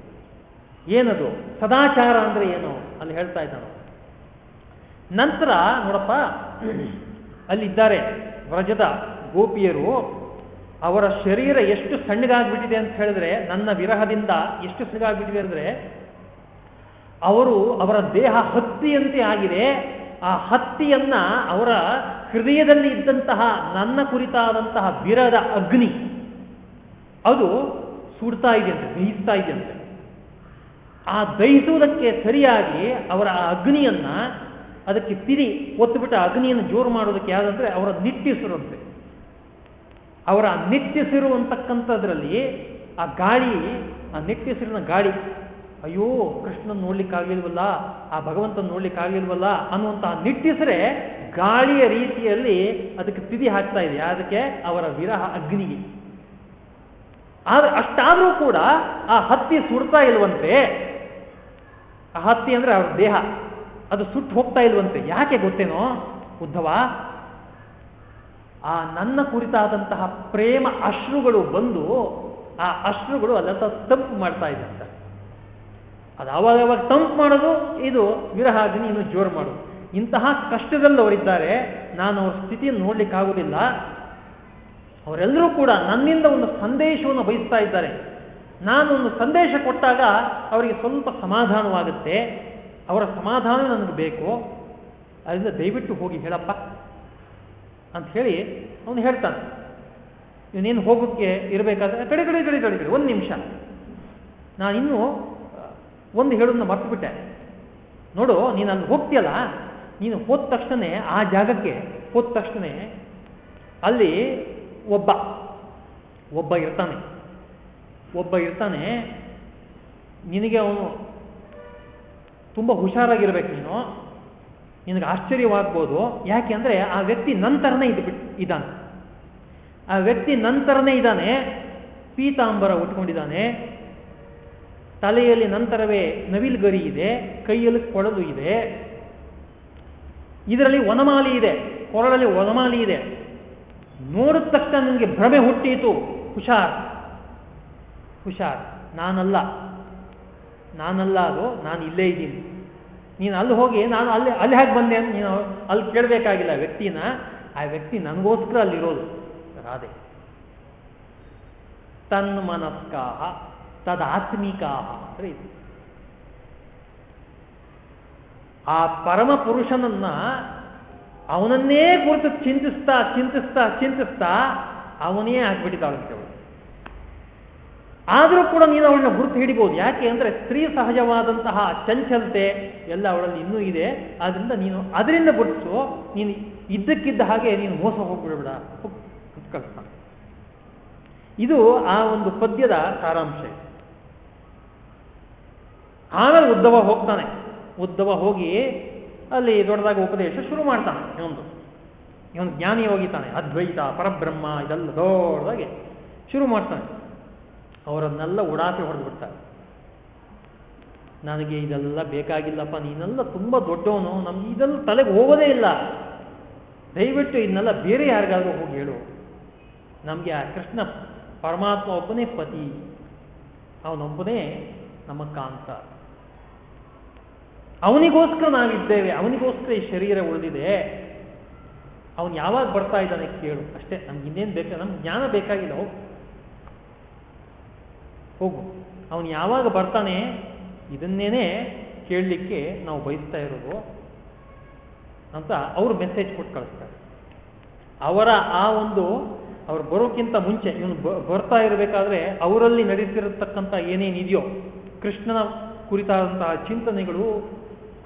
ಏನದು? ಸದಾಚಾರ ಅಂದ್ರೆ ಏನು? ಅಲ್ಲಿ ಹೇಳ್ತಾ ಇದ್ದಾನು. ನಂತರ ನೋಡಪ್ಪ ಅಲ್ಲಿದ್ದಾರೆ ವ್ರಜದ ಗೋಪಿಯರು. ಅವರ ಶರೀರ ಎಷ್ಟು ಸಣ್ಣಗಾಗ್ಬಿಟ್ಟಿದೆ ಅಂತ ಹೇಳಿದ್ರೆ, ನನ್ನ ವಿರಹದಿಂದ ಎಷ್ಟು ಸಣ್ಣಗಾಗ್ಬಿಟ್ಟಿದೆ ಅಂದ್ರೆ, ಅವರು ಅವರ ದೇಹ ಹತ್ತಿಯಂತೆ ಆಗಿದೆ. ಆ ಹತ್ತಿಯನ್ನ ಅವರ ಹೃದಯದಲ್ಲಿ ಇದ್ದಂತಹ ನನ್ನ ಕುರಿತಾದಂತಹ ವಿರದ ಅಗ್ನಿ, ಅದು ಸುಡ್ತಾ ಇದೆಯಂತೆ ದಹಿಸ್ತಾ ಇದೆಯಂತೆ ಆ ದಹಿಸುವುದಕ್ಕೆ ಸರಿಯಾಗಿ ಅವರ ಆ ಅಗ್ನಿಯನ್ನ ಅದಕ್ಕೆ ತಿರಿ ಒತ್ತುಬಿಟ್ಟು ಅಗ್ನಿಯನ್ನು ಜೋರು ಮಾಡೋದಕ್ಕೆ ಯಾವುದಂದ್ರೆ, ಅವರ ನಿಟ್ಟಿಸಿರುವಂತೆ ಅವರ ನಿತ್ಯಸಿರು ಅಂತಕ್ಕಂಥದ್ರಲ್ಲಿ ಆ ಗಾಳಿ, ಆ ನಿತ್ಯಸಿರಿನ ಗಾಳಿ, ಅಯ್ಯೋ, ಕೃಷ್ಣನ್ ನೋಡ್ಲಿಕ್ಕಾಗಿಲ್ವಲ್ಲ ಆ ಭಗವಂತನ ನೋಡ್ಲಿಕ್ಕಾಗಿಲ್ವಲ್ಲ ಅನ್ನುವಂತಹ ನಿಟ್ಟಿಸರೆ ಗಾಳಿಯ ರೀತಿಯಲ್ಲಿ ಅದಕ್ಕೆ ತಿದಿ ಹಾಕ್ತಾ ಇದೆ. ಅದಕ್ಕೆ ಅವರ ವಿರಹ ಅಗ್ನಿಗೆ. ಆದ್ರೆ ಅಷ್ಟಾದ್ರೂ ಕೂಡ ಆ ಹತ್ತಿ ಸುಡ್ತಾ ಇಲ್ವಂತೆ, ಆ ಹತ್ತಿ ಅಂದ್ರೆ ಅವ್ರ ದೇಹ. ಅದು ಸುಟ್ಟು ಹೋಗ್ತಾ ಇಲ್ವಂತೆ. ಯಾಕೆ ಗೊತ್ತೇನೋ? ಉದ್ಧವ ಆ ನನ್ನ ಕುರಿತಾದಂತಹ ಪ್ರೇಮ ಅಶ್ರುಗಳು ಬಂದು ಆ ಅಶ್ರುಗಳು ಅಲ್ಲಂತ ತಂಪು ಮಾಡ್ತಾ ಇದೆ ಅಂತ. ಅದು ಅವಾಗ ಅವಾಗ ತಂಪು ಮಾಡೋದು, ಇದು ವಿರಹಾಗಿನಿ ಇನ್ನು ಜೋರು ಮಾಡೋದು. ಇಂತಹ ಕಷ್ಟದಲ್ಲಿ ಅವರಿದ್ದಾರೆ ನಾನು ಅವ್ರ ಸ್ಥಿತಿಯನ್ನು ನೋಡ್ಲಿಕ್ಕಾಗೋದಿಲ್ಲ ಅವರೆಲ್ಲರೂ ಕೂಡ ನನ್ನಿಂದ ಒಂದು ಸಂದೇಶವನ್ನು ಬಯಸ್ತಾ ಇದ್ದಾರೆ. ನಾನು ಒಂದು ಸಂದೇಶ ಕೊಟ್ಟಾಗ ಅವರಿಗೆ ಸ್ವಲ್ಪ ಸಮಾಧಾನವಾಗುತ್ತೆ. ಅವರ ಸಮಾಧಾನ ನನಗೆ ಬೇಕು. ಅದರಿಂದ ದಯವಿಟ್ಟು ಹೋಗಿ ಹೇಳಪ್ಪ. ಅಂತ ಹೇಳಿ ಅವನು ಹೇಳ್ತಾನೆ. ಇವನೇನು ಹೋಗೋಕ್ಕೆ ಇರಬೇಕಾದ್ರೆ ಕಡೆ ಕಡೆ ಕಡೆ ಕಡೆ ಒಂದು ನಿಮಿಷ. ನಾನು ಇನ್ನು ಒಂದು ಹೇಳೋದನ್ನ ಮರ್ತುಬಿಟ್ಟೆ. ನೋಡು, ನೀನು ಅಲ್ಲಿ ಹೋಗ್ತೀಯಲ್ಲ, ನೀನು ಹೋದ ತಕ್ಷಣ ಆ ಜಾಗಕ್ಕೆ ಹೋದ ತಕ್ಷಣ ಅಲ್ಲಿ ಒಬ್ಬ ಒಬ್ಬ ಇರ್ತಾನೆ. ಒಬ್ಬ ಇರ್ತಾನೆ, ನಿನಗೆ ಅವನು ತುಂಬ ಹುಷಾರಾಗಿರ್ಬೇಕು ನೀನು. ನಿನಗೆ ಆಶ್ಚರ್ಯವಾಗ್ಬೋದು. ಯಾಕೆ ಅಂದರೆ ಆ ವ್ಯಕ್ತಿ ನಂತರನೇ ಇದು ಬಿಟ್ಟು ಇದ್ದಾನೆ. ಆ ವ್ಯಕ್ತಿ ನಂತರನೇ ಇದ್ದಾನೆ. ಪೀತಾಂಬರ ಉಟ್ಕೊಂಡಿದ್ದಾನೆ. ತಲೆಯಲ್ಲಿ ನಂತರವೇ ನವಿಲ್ ಗರಿ ಇದೆ. ಕೈಯಲ್ಲಿ ಕೊಡಲು ಇದೆ. ಇದರಲ್ಲಿ ವನಮಾಲಿ ಇದೆ. ಕೊರಳಲ್ಲಿ ವನಮಾಲಿ ಇದೆ. ನೋಡಿದ ತಕ್ಷಣ ನನಗೆ ಭ್ರಮೆ ಹುಟ್ಟೀತು. ಹುಷಾರ್. ಹುಷಾರ್. ನಾನಲ್ಲ. ನಾನಲ್ಲ ಅದು. ನಾನು ಇಲ್ಲೇ ಇದ್ದೀನಿ. ನೀನು ಅಲ್ಲಿ ಹೋಗಿ ನಾನು ಅಲ್ಲಿ ಅಲ್ಲಿ ಹೇಗೆ ಬಂದೆ ಅಂತ ನೀನು ಅಲ್ಲಿ ಕೇಳಬೇಕಾಗಿಲ್ಲ ವ್ಯಕ್ತಿನ. ಆ ವ್ಯಕ್ತಿ ನನಗೋಸ್ಕರ ಅಲ್ಲಿರೋದು. ರಾಧೆ. ತನ್ಮನಸ್ಕಾಹ, ತದಾತ್ಮಿಕಾಹ ಅಂದ್ರೆ ಇದು. ಆ ಪರಮ ಪುರುಷನನ್ನ ಅವನನ್ನೇ ಕುರಿತು ಚಿಂತಿಸ್ತಾ ಚಿಂತಿಸ್ತಾ ಚಿಂತಿಸ್ತಾ ಅವನೇ ಆಗ್ಬಿಟ್ಟಿದ್ದಾಳಂತೆ ಆದರೂ ಕೂಡ ನೀನು ಅವಳನ್ನ ಗುರುತು ಹಿಡಿಬಹುದು ಯಾಕೆ ಅಂದ್ರೆ ಸ್ತ್ರೀ ಸಹಜವಾದಂತಹ ಚಂಚಲತೆ ಎಲ್ಲ ಅವಳಲ್ಲಿ ಇನ್ನೂ ಇದೆ. ಆದ್ರಿಂದ ನೀನು ಅದರಿಂದ ಗುರುತಿಸು. ನೀನು ಇದ್ದಕ್ಕಿದ್ದ ಹಾಗೆ ನೀನು ಮೋಸ ಹೋಗ್ಬಿಡಬೇಡ. ಕಳಿಸ್ತಾನೆ ಇದು ಆ ಒಂದು ಪದ್ಯದ ಸಾರಾಂಶ ಆಮೇಲೆ ಉದ್ದವ ಹೋಗ್ತಾನೆ. ಉದ್ದವ ಹೋಗಿ ಅಲ್ಲಿ ದೊಡ್ಡದಾಗಿ ಉಪದೇಶ ಶುರು ಮಾಡ್ತಾನೆ ಇವನು. ಇವನು ಜ್ಞಾನಿ ಹೋಗಿತಾನೆ ಅದ್ವೈತ, ಪರಬ್ರಹ್ಮ, ಇದೆಲ್ಲ ದೊಡ್ಡದಾಗಿ ಶುರು ಮಾಡ್ತಾನೆ. ಅವರನ್ನೆಲ್ಲ ಉಡಾಪಿ ಹೊಡೆದು ಬಿಡ್ತಾರೆ. ನನಗೆ ಇದೆಲ್ಲ ಬೇಕಾಗಿಲ್ಲಪ್ಪ, ನೀನೆಲ್ಲ ತುಂಬ ದೊಡ್ಡವನು, ನಮ್ಗೆ ಇದೆಲ್ಲ ತಲೆಗೆ ಹೋಗೋದೇ ಇಲ್ಲ. ದಯವಿಟ್ಟು ಇದನ್ನೆಲ್ಲ ಬೇರೆ ಯಾರಿಗಾದ್ರೂ ಹೋಗಿ ಹೇಳು. ನಮಗೆ ಆ ಕೃಷ್ಣ ಪರಮಾತ್ಮ ಒಬ್ಬನೇ ಪತಿ, ಅವನೊಬ್ಬನೇ ನಮ್ಮ ಕಾಂತ. ಅವನಿಗೋಸ್ಕರ ನಾವಿದ್ದೇವೆ, ಅವನಿಗೋಸ್ಕರ ಈ ಶರೀರ ಉಳಿದಿದೆ. ಅವನು ಯಾವಾಗ ಬರ್ತಾ ಇದ್ದಾನೆ ಕೇಳು. ಅಷ್ಟೇ, ನಮ್ಗೆ ಇನ್ನೇನು ಬೇಕು, ನಮ್ಗೆ ಜ್ಞಾನ ಬೇಕಾಗಿಲ್ಲ, ಹೋಗು. ಹೋಗು. ಅವನು ಯಾವಾಗ ಬರ್ತಾನೆ, ಇದನ್ನೇನೆ ಕೇಳಲಿಕ್ಕೆ ನಾವು ಬಯಸ್ತಾ ಇರೋದು ಅಂತ ಅವರು ಮೆಸೇಜ್ ಕೊಟ್ಟು ಕಳಿಸ್ತಾರೆ. ಅವರ ಆ ಒಂದು ಅವ್ರು ಬರೋಕ್ಕಿಂತ ಮುಂಚೆ, ಇವನು ಬರ್ತಾ ಇರಬೇಕಾದ್ರೆ ಅವರಲ್ಲಿ ನಡೆಸಿರತಕ್ಕಂಥ ಏನೇನಿದೆಯೋ ಕೃಷ್ಣನ ಕುರಿತಾದಂತಹ ಚಿಂತನೆಗಳು,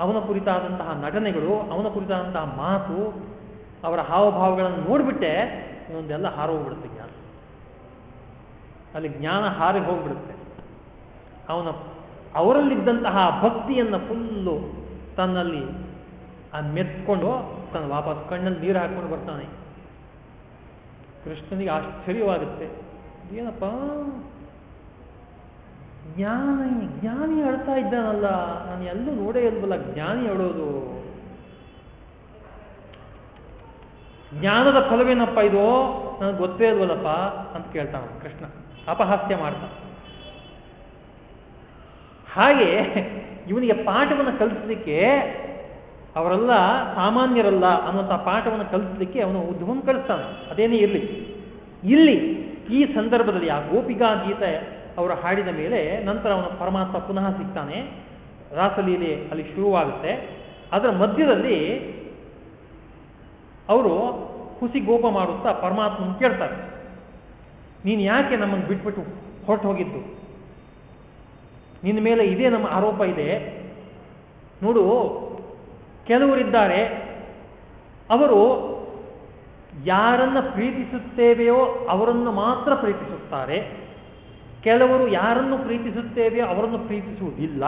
ಅವನ ಕುರಿತಾದಂತಹ ನಟನೆಗಳು, ಅವನ ಕುರಿತಾದಂತಹ ಮಾತು, ಅವರ ಹಾವಭಾವಗಳನ್ನು ನೋಡಿಬಿಟ್ಟೆ ಇವೊಂದೆಲ್ಲ ಹಾರೋಗ್ಬಿಡುತ್ತೆ ಜ್ಞಾನ ಅಲ್ಲಿ ಜ್ಞಾನ ಹಾರಿ ಹೋಗ್ಬಿಡುತ್ತೆ. ಅವನ ಅವರಲ್ಲಿದ್ದಂತಹ ಭಕ್ತಿಯನ್ನು ಫುಲ್ಲು ತನ್ನಲ್ಲಿ ಆ ಮೆತ್ಕೊಂಡು ತನ್ನ ವಾಪಸ್ ಕಣ್ಣಲ್ಲಿ ನೀರು ಹಾಕೊಂಡು ಬರ್ತಾನೆ. ಕೃಷ್ಣನಿಗೆ ಆಶ್ಚರ್ಯವಾಗುತ್ತೆ. ಏನಪ್ಪ? ಜ್ಞಾನಿ ಜ್ಞಾನಿ ಅಳ್ತಾ ಇದ್ದಾನಲ್ಲ. ನಾನು ಎಲ್ಲೂ ನೋಡೇ ಇಲ್ವಲ್ಲ ಜ್ಞಾನಿ ಅಳೋದು. ಜ್ಞಾನದ ಫಲವೇನಪ್ಪ ಇದು? ನನಗೆ ಗೊತ್ತೇ ಇಲ್ವಲ್ಲಪ್ಪ ಅಂತ ಕೇಳ್ತಾನ ಕೃಷ್ಣ. ಅಪಹಾಸ್ಯ ಮಾಡ್ತಾನ. ಹಾಗೆ ಇವನಿಗೆ ಪಾಠವನ್ನು ಕಲಿಸಲಿಕ್ಕೆ ಅವರೆಲ್ಲ ಸಾಮಾನ್ಯರಲ್ಲ ಅನ್ನುವಂಥ ಪಾಠವನ್ನು ಕಲಿಸಲಿಕ್ಕೆ ಅವನು ಉದ್ಯಮವನ್ನು ಕಲಿಸ್ತಾನೆ ಅದೇನೇ ಇರಲಿ. ಇಲ್ಲಿ ಈ ಸಂದರ್ಭದಲ್ಲಿ ಆ ಗೋಪಿಕಾ ಗೀತೆ ಅವರು ಹಾಡಿದ ಮೇಲೆ ನಂತರ ಅವನು ಪರಮಾತ್ಮ ಪುನಃ ಸಿಗ್ತಾನೆ. ರಾಸಲೀಲೆ ಅಲ್ಲಿ ಶುರುವಾಗುತ್ತೆ. ಅದರ ಮಧ್ಯದಲ್ಲಿ ಅವರು ಹುಸಿ ಗೋಪ ಮಾಡುತ್ತಾ ಪರಮಾತ್ಮನ ಕೇಳ್ತಾರೆ. ನೀನು ಯಾಕೆ ನಮ್ಮನ್ನು ಬಿಟ್ಬಿಟ್ಟು ಹೊರಟು ಹೋಗಿದ್ದು? ನಿನ್ನ ಮೇಲೆ ಇದೇ ನಮ್ಮ ಆರೋಪ ಇದೆ. ನೋಡು, ಕೆಲವರಿದ್ದಾರೆ. ಅವರು ಯಾರನ್ನ ಪ್ರೀತಿಸುತ್ತೇವೆಯೋ ಅವರನ್ನು ಮಾತ್ರ ಪ್ರೀತಿಸುತ್ತಾರೆ. ಕೆಲವರು ಯಾರನ್ನು ಪ್ರೀತಿಸುತ್ತೇವೆಯೋ ಅವರನ್ನು ಪ್ರೀತಿಸುವುದಿಲ್ಲ.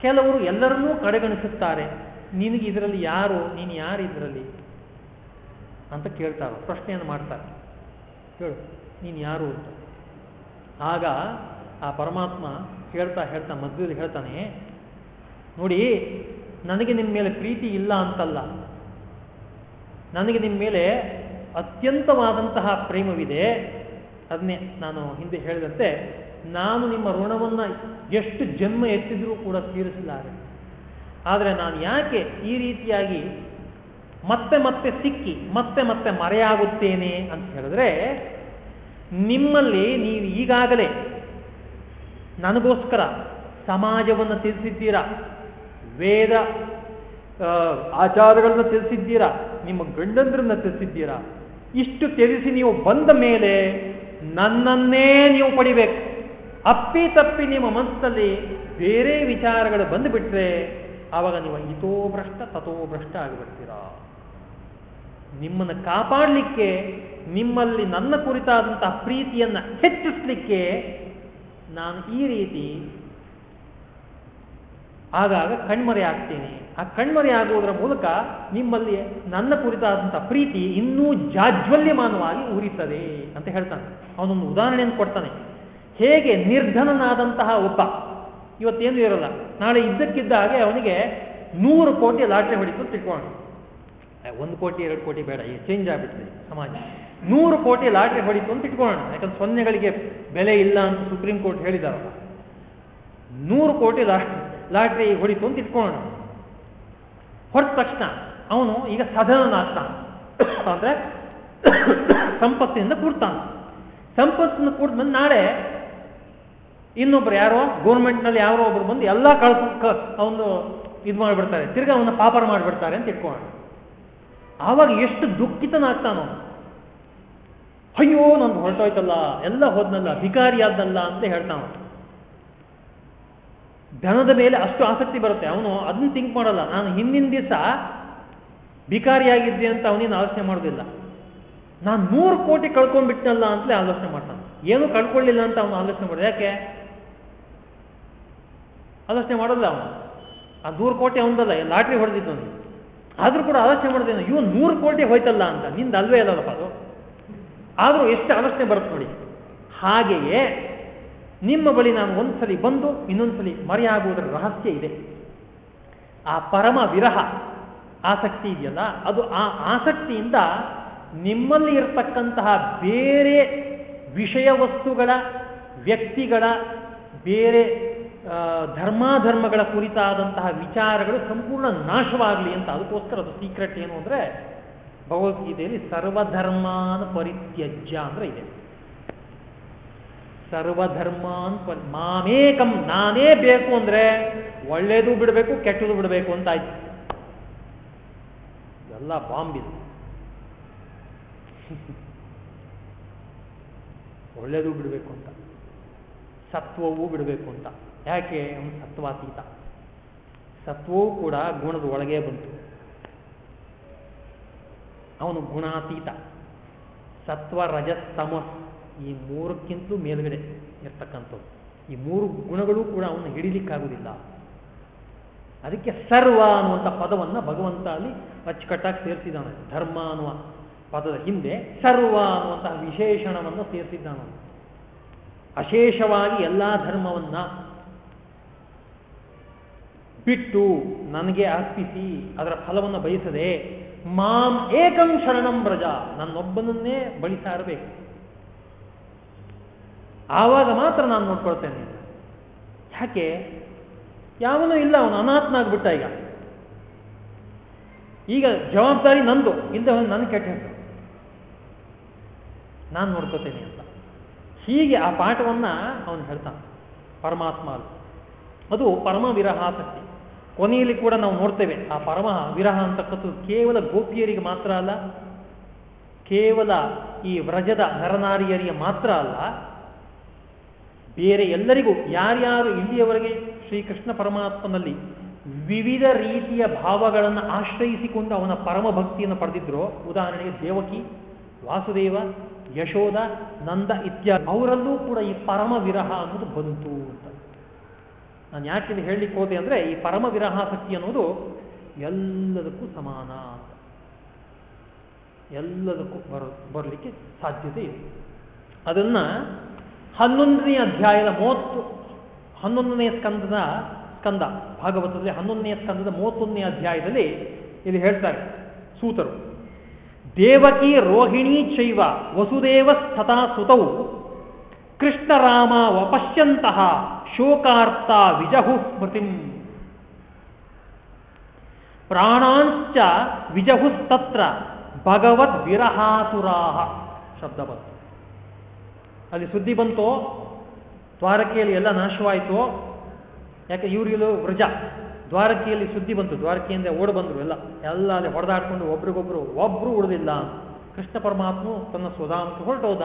ಕೆಲವರು ಎಲ್ಲರನ್ನೂ ಕಡೆಗಣಿಸುತ್ತಾರೆ. ನಿನಗೆ ಇದರಲ್ಲಿ ಯಾರು, ನೀನು ಯಾರು ಇದರಲ್ಲಿ? ಅಂತ ಕೇಳ್ತಾರೆ ಪ್ರಶ್ನೆಯನ್ನು ಮಾಡ್ತಾರೆ. ಹೇಳು, ನೀನು ಯಾರು ಅಂತ. ಆಗ ಆ ಪರಮಾತ್ಮ ಹೇಳ್ತಾ ಹೇಳ್ತಾ ಮಧ್ಯದಲ್ಲಿ ಹೇಳ್ತಾನೆ, ನೋಡಿ, ನನಗೆ ನಿಮ್ಮ ಮೇಲೆ ಪ್ರೀತಿ ಇಲ್ಲ ಅಂತಲ್ಲ. ನನಗೆ ನಿಮ್ಮ ಮೇಲೆ ಅತ್ಯಂತವಾದಂತಹ ಪ್ರೇಮವಿದೆ. ಅದನ್ನೇ ನಾನು ಹಿಂದೆ ಹೇಳಿದಂತೆ, ನಾನು ನಿಮ್ಮ ಋಣವನ್ನು ಎಷ್ಟು ಜನ್ಮ ಎತ್ತಿದ್ರೂ ಕೂಡ ತೀರಿಸಲಾರೆ. ಆದರೆ ನಾನು ಯಾಕೆ ಈ ರೀತಿಯಾಗಿ ಮತ್ತೆ ಮತ್ತೆ ಸಿಕ್ಕಿ, ಮತ್ತೆ ಮತ್ತೆ ಮರೆಯಾಗುತ್ತೇನೆ ಅಂತ ಹೇಳಿದ್ರೆ, ನಿಮ್ಮಲ್ಲಿ ನೀವು ಈಗಾಗಲೇ ನನಗೋಸ್ಕರ ಸಮಾಜವನ್ನು ತಿಳಿಸಿದ್ದೀರಾ? ವೇದ ಆಚಾರಗಳನ್ನ ತಿಳಿಸಿದ್ದೀರಾ? ನಿಮ್ಮ ಗಂಡಂದ್ರನ್ನ ತಿಳಿಸಿದ್ದೀರಾ? ಇಷ್ಟು ತಿಳಿಸಿ ನೀವು ಬಂದ ಮೇಲೆ ನನ್ನನ್ನೇ ನೀವು ಪಡಿಬೇಕು. ಅಪ್ಪಿ ತಪ್ಪಿ ನಿಮ್ಮ ಮನಸ್ಸಲ್ಲಿ ಬೇರೆ ವಿಚಾರಗಳು ಬಂದುಬಿಟ್ರೆ ಆವಾಗ ನೀವು ಇತೋ ಭ್ರಷ್ಟ ತಥೋ ಭ್ರಷ್ಟ ಆಗಿಬಿಡ್ತೀರಾ? ನಿಮ್ಮನ್ನು ಕಾಪಾಡಲಿಕ್ಕೆ, ನಿಮ್ಮಲ್ಲಿ ನನ್ನ ಕುರಿತಾದಂತಹ ಪ್ರೀತಿಯನ್ನ ಹೆಚ್ಚಿಸಲಿಕ್ಕೆ ನಾನು ಈ ರೀತಿ ಆಗಾಗ ಕಣ್ಮರೆ ಆಗ್ತೀನಿ. ಆ ಕಣ್ಮರೆ ಆಗುವುದರ ಮೂಲಕ ನಿಮ್ಮಲ್ಲಿ ನನ್ನ ಕುರಿತಾದಂತಹ ಪ್ರೀತಿ ಇನ್ನೂ ಜಾಜ್ವಲ್ಯಮಾನವಾಗಿ ಉರಿತದೆ ಅಂತ ಹೇಳ್ತಾನೆ. ಅವನೊಂದು ಉದಾಹರಣೆಯನ್ನು ಕೊಡ್ತಾನೆ. ಹೇಗೆ ನಿರ್ಧನನಾದಂತಹ ಒಬ್ಬ ಇವತ್ತೇನು ಇರಲ್ಲ. ನಾಳೆ ಇದ್ದಕ್ಕಿದ್ದ ಹಾಗೆ ಅವನಿಗೆ ನೂರು ಕೋಟಿ ಲಾಟ್ರಿ ಹೊಡಿತು ತಿಳ್ಕೊಂಡು. ಒಂದು ಕೋಟಿ, ಎರಡು ಕೋಟಿ ಬೇಡ, ಈ ಚೇಂಜ್ ಆಗ್ಬಿಟ್ಟಿದೆ ಸಮಾಜ. ನೂರು ಕೋಟಿ ಲಾಟ್ರಿ ಹೊಡಿತು ಅಂತ ಇಟ್ಕೊಳ್ಳೋಣ ಯಾಕಂದ್ರೆ ಸೊನ್ನೆಗಳಿಗೆ ಬೆಲೆ ಇಲ್ಲ ಅಂತ ಸುಪ್ರೀಂ ಕೋರ್ಟ್ ಹೇಳಿದಾರಲ್ಲ. ನೂರು ಕೋಟಿ ಲಾಟ್ರಿ ಹೊಡಿತು ಅಂತ ಇಟ್ಕೊಳ್ಳೋಣ ಹೊರಟ ತಕ್ಷಣ ಅವನು ಈಗ ಸದನನಾಗ್ತಾನೆ ಅಂದ್ರೆ ಸಂಪತ್ತಿನಿಂದ ಕೂಡ್ತಾನೆ. ಸಂಪತ್ತಿನ ಕೂಡ ನಾಳೆ ಇನ್ನೊಬ್ರು ಯಾರೋ ನಲ್ಲಿ ಯಾರೋ ಒಬ್ರು ಬಂದು ಎಲ್ಲ ಕಳ್ಸ ಅವನು ಇದು ಮಾಡಿಬಿಡ್ತಾರೆ. ತಿರ್ಗಾ ಅವನ ಪಾಪರ ಮಾಡಿಬಿಡ್ತಾರೆ ಅಂತ ಇಟ್ಕೋಣ ಆವಾಗ ಎಷ್ಟು ದುಃಖಿತನಾಗ್ತಾನೋ. ಅಯ್ಯೋ, ನಂದು ಹೊರಟೋಯ್ತಲ್ಲ, ಎಲ್ಲ ಹೋದ್ನಲ್ಲ ಭಿಕಾರಿಯಾದ್ದಲ್ಲ ಅಂತ ಹೇಳ್ತಾನ. ಧನದ ಮೇಲೆ ಅಷ್ಟು ಆಸಕ್ತಿ ಬರುತ್ತೆ. ಅವನು ಅದನ್ನ ಥಿಂಕ್ ಮಾಡಲ್ಲ. ನಾನು ಹಿಂದಿನ ದಿವಸ ಭಿಕಾರಿಯಾಗಿದ್ದೆ ಅಂತ ಅವನೇನು ಆಲೋಚನೆ ಮಾಡೋದಿಲ್ಲ. ನಾನು ನೂರು ಕೋಟಿ ಕಳ್ಕೊಂಡ್ಬಿಟ್ಟನಲ್ಲ ಅಂತಲೇ ಆಲೋಚನೆ ಮಾಡ್ತಾನೆ. ಏನು ಕಳ್ಕೊಳ್ಳಿಲ್ಲ ಅಂತ ಅವನು ಆಲೋಚನೆ ಮಾಡಿದೆ. ಯಾಕೆ? ಆಲೋಚನೆ ಮಾಡಲ್ಲ ಅವನು. ಆ ನೂರು ಕೋಟಿ ಅವನದಲ್ಲ ಲಾಟ್ರಿ ಹೊಡೆದಿದ್ದು ಅವನು. ಆದರೂ ಕೂಡ ಆಲೋಚನೆ ಮಾಡೋದೇನು ಇವನು ನೂರು ಕೋಟಿ ಹೋಯ್ತಲ್ಲ ಅಂತ. ನಿಂದ ಅಲ್ವೇ ಅಲ್ಲಪ್ಪ ಅದು. ಆದರೂ ಎಷ್ಟು ಆಲೋಚನೆ ಬರುತ್ತೆ ನೋಡಿ. ಹಾಗೆಯೇ ನಿಮ್ಮ ಬಳಿ ನಾನು ಒಂದ್ಸಲಿ ಬಂದು ಇನ್ನೊಂದ್ಸಲಿ ಮರೆಯಾಗುವುದರ ರಹಸ್ಯ ಇದೆ. ಆ ಪರಮ ವಿರಹ ಆಸಕ್ತಿ ಇದೆಯಲ್ಲ, ಅದು ಆ ಆಸಕ್ತಿಯಿಂದ ನಿಮ್ಮಲ್ಲಿ ಇರತಕ್ಕಂತಹ ಬೇರೆ ವಿಷಯ ವಸ್ತುಗಳ ವ್ಯಕ್ತಿಗಳ ಬೇರೆ ಧರ್ಮಾಧರ್ಮಗಳ ಕುರಿತಾದಂತಹ ವಿಚಾರಗಳು ಸಂಪೂರ್ಣ ನಾಶವಾಗಲಿ ಅಂತ ಅದಕ್ಕೋಸ್ಕರ ಅದು ಸೀಕ್ರೆಟ್ ಏನು ಅಂದರೆ ಭಗವದ್ಗೀತೆಯಲ್ಲಿ ಸರ್ವಧರ್ಮಾನ್ ಪರಿತ್ಯಜ್ಯ ಅಂದ್ರೆ ಇದೆ. ಸರ್ವಧರ್ಮಾನ್ ಮಾಮೇಕಂ ನಾನೇ ಬೇಕು ಅಂದ್ರೆ ಒಳ್ಳೇದು ಬಿಡಬೇಕು, ಕೆಟ್ಟದು ಬಿಡಬೇಕು ಅಂತ ಆಯ್ತು. ಎಲ್ಲ ಬಾಂಬಿಲ್ ಒಳ್ಳೇದು ಬಿಡಬೇಕು ಅಂತ. ಸತ್ವವೂ ಬಿಡಬೇಕು ಅಂತ. ಯಾಕೆ ಅವನು ಸತ್ವಾತೀತ? ಸತ್ವವೂ ಕೂಡ ಗುಣದ ಒಳಗೆ ಬಂತು. ಅವನು ಗುಣಾತೀತ. ಸತ್ವ ರಜಸ್ತಮ ಈ ಮೂರಕ್ಕಿಂತಲೂ ಮೇಲ್ಗಡೆ ಇರ್ತಕ್ಕಂಥವು ಈ ಮೂರು ಗುಣಗಳು ಕೂಡ ಅವನು ಹಿಡಿಲಿಕ್ಕಾಗುವುದಿಲ್ಲ. ಅದಕ್ಕೆ ಸರ್ವ ಅನ್ನುವಂಥ ಪದವನ್ನು ಭಗವಂತ ಅಲ್ಲಿ ಅಚ್ಚುಕಟ್ಟಾಗಿ ಸೇರಿಸಿದ್ದಾನೆ. ಧರ್ಮ ಅನ್ನುವ ಪದದ ಹಿಂದೆ ಸರ್ವ ಅನ್ನುವಂತಹ ವಿಶೇಷಣವನ್ನು ಸೇರಿಸಿದ್ದಾನ ಅಶೇಷವಾಗಿ ಎಲ್ಲ ಧರ್ಮವನ್ನ ಬಿಟ್ಟು ನನಗೆ ಅರ್ಪಿಸಿ, ಅದರ ಫಲವನ್ನು ಬಯಸದೆ, ಮಾಂ ಏಕಂ ಶರಣಂ ಬ್ರಜ ನನ್ನೊಬ್ಬನನ್ನೇ ಬಳಿತಾ ಇರಬೇಕು. ಆವಾಗ ಮಾತ್ರ ನಾನು ನೋಡ್ಕೊಳ್ತೇನೆ. ಯಾಕೆ? ಯಾವನೂ ಇಲ್ಲ, ಅವನು ಅನಾತ್ಮ ಆಗ್ಬಿಟ್ಟ ಈಗ. ಈಗ ಜವಾಬ್ದಾರಿ ನಂದು ಇಲ್ಲದೆ ನನ್ನ ಕೆಟ್ಟ ನಾನು ನೋಡ್ಕೋತೇನೆ ಅಂತ. ಹೀಗೆ ಆ ಪಾಠವನ್ನ ಅವನು ಹೇಳ್ತಾನೆ, ಪರಮಾತ್ಮ ಅದು ಪರಮ ವಿರಹಾಸಕ್ತಿ ಕೊನೆಯಲ್ಲಿ ಕೂಡ ನಾವು ನೋಡ್ತೇವೆ, ಆ ಪರಮ ವಿರಹ ಅಂತಕ್ಕಂಥದ್ದು ಕೇವಲ ಗೋಪಿಯರಿಗೆ ಮಾತ್ರ ಅಲ್ಲ, ಕೇವಲ ಈ ವ್ರಜದ ನರನಾರಿಯರಿಗೆ ಮಾತ್ರ ಅಲ್ಲ, ಬೇರೆ ಎಲ್ಲರಿಗೂ, ಯಾರ್ಯಾರು ಇಲ್ಲಿಯವರೆಗೆ ಶ್ರೀಕೃಷ್ಣ ಪರಮಾತ್ಮನಲ್ಲಿ ವಿವಿಧ ರೀತಿಯ ಭಾವಗಳನ್ನು ಆಶ್ರಯಿಸಿಕೊಂಡು ಅವನ ಪರಮ ಭಕ್ತಿಯನ್ನು ಪಡೆದಿದ್ರು, ಉದಾಹರಣೆಗೆ ದೇವಕಿ, ವಾಸುದೇವ, ಯಶೋಧ, ನಂದ ಇತ್ಯಾದಿ, ಅವರಲ್ಲೂ ಕೂಡ ಈ ಪರಮ ವಿರಹ ಅನ್ನೋದು ಬಂತು ಅಂತ. ನಾನು ಯಾಕೆ ಹೇಳಲಿಕ್ಕೆ ಹೋದೆ ಅಂದರೆ ಈ ಪರಮ ವಿರಹಾಸಕ್ತಿ ಅನ್ನೋದು ಎಲ್ಲದಕ್ಕೂ ಸಮಾನ ಅಂತ. ಎಲ್ಲದಕ್ಕೂ ಬರ, ಬರಲಿಕ್ಕೆ ಸಾಧ್ಯತೆ ಇದೆ. ಅದನ್ನು ಹನ್ನೊಂದನೇ ಅಧ್ಯಾಯದ ಮೂವತ್ತು, ಹನ್ನೊಂದನೇ ಸ್ಕಂದದ ಸ್ಕಂದ ಭಾಗವತದಲ್ಲಿ ಹನ್ನೊಂದನೇ ಸ್ಕಂದದ ಮೂವತ್ತೊಂದನೇ ಅಧ್ಯಾಯದಲ್ಲಿ ಇಲ್ಲಿ ಹೇಳ್ತಾರೆ ಸೂತರು. ದೇವಕಿ ರೋಹಿಣಿ ಚೈವ ವಸುದೇವ ಸ್ಥತಾ ಸುತೌ ಕೃಷ್ಣರಾಮ ವಪಶ್ಯಂತಹ ಶೋಕಾರ್ಥ ವಿಜಹು ಸ್ಮೃತಿಂ. ಪ್ರಾಣಾಂಚ ವಿಜಹುಸ್ತತ್ರ ಭಗವದ್ ವಿರಹಾತುರಾಹ ಶಬ್ದ ಬಂತು. ಅಲ್ಲಿ ಸುದ್ದಿ ಬಂತು, ದ್ವಾರಕೆಯಲ್ಲಿ ಎಲ್ಲ ನಾಶವಾಯಿತು, ಯಾಕೆ ಇವ್ರಿಗೂ ವ್ರಜ, ದ್ವಾರಕೆಯಲ್ಲಿ ಸುದ್ದಿ ಬಂತು, ದ್ವಾರಕೆಯಿಂದ ಓಡ್ ಬಂದ್ರು ಎಲ್ಲ. ಎಲ್ಲ ಅಲ್ಲಿ ಹೊಡೆದಾಡ್ಕೊಂಡು ಒಬ್ರಿಗೊಬ್ರು, ಒಬ್ರು ಉಳಿದಿಲ್ಲ. ಕೃಷ್ಣ ಪರಮಾತ್ಮ ತನ್ನ ಸ್ವಧಾಮಕ್ಕೆ ಹೊರಟೋದ.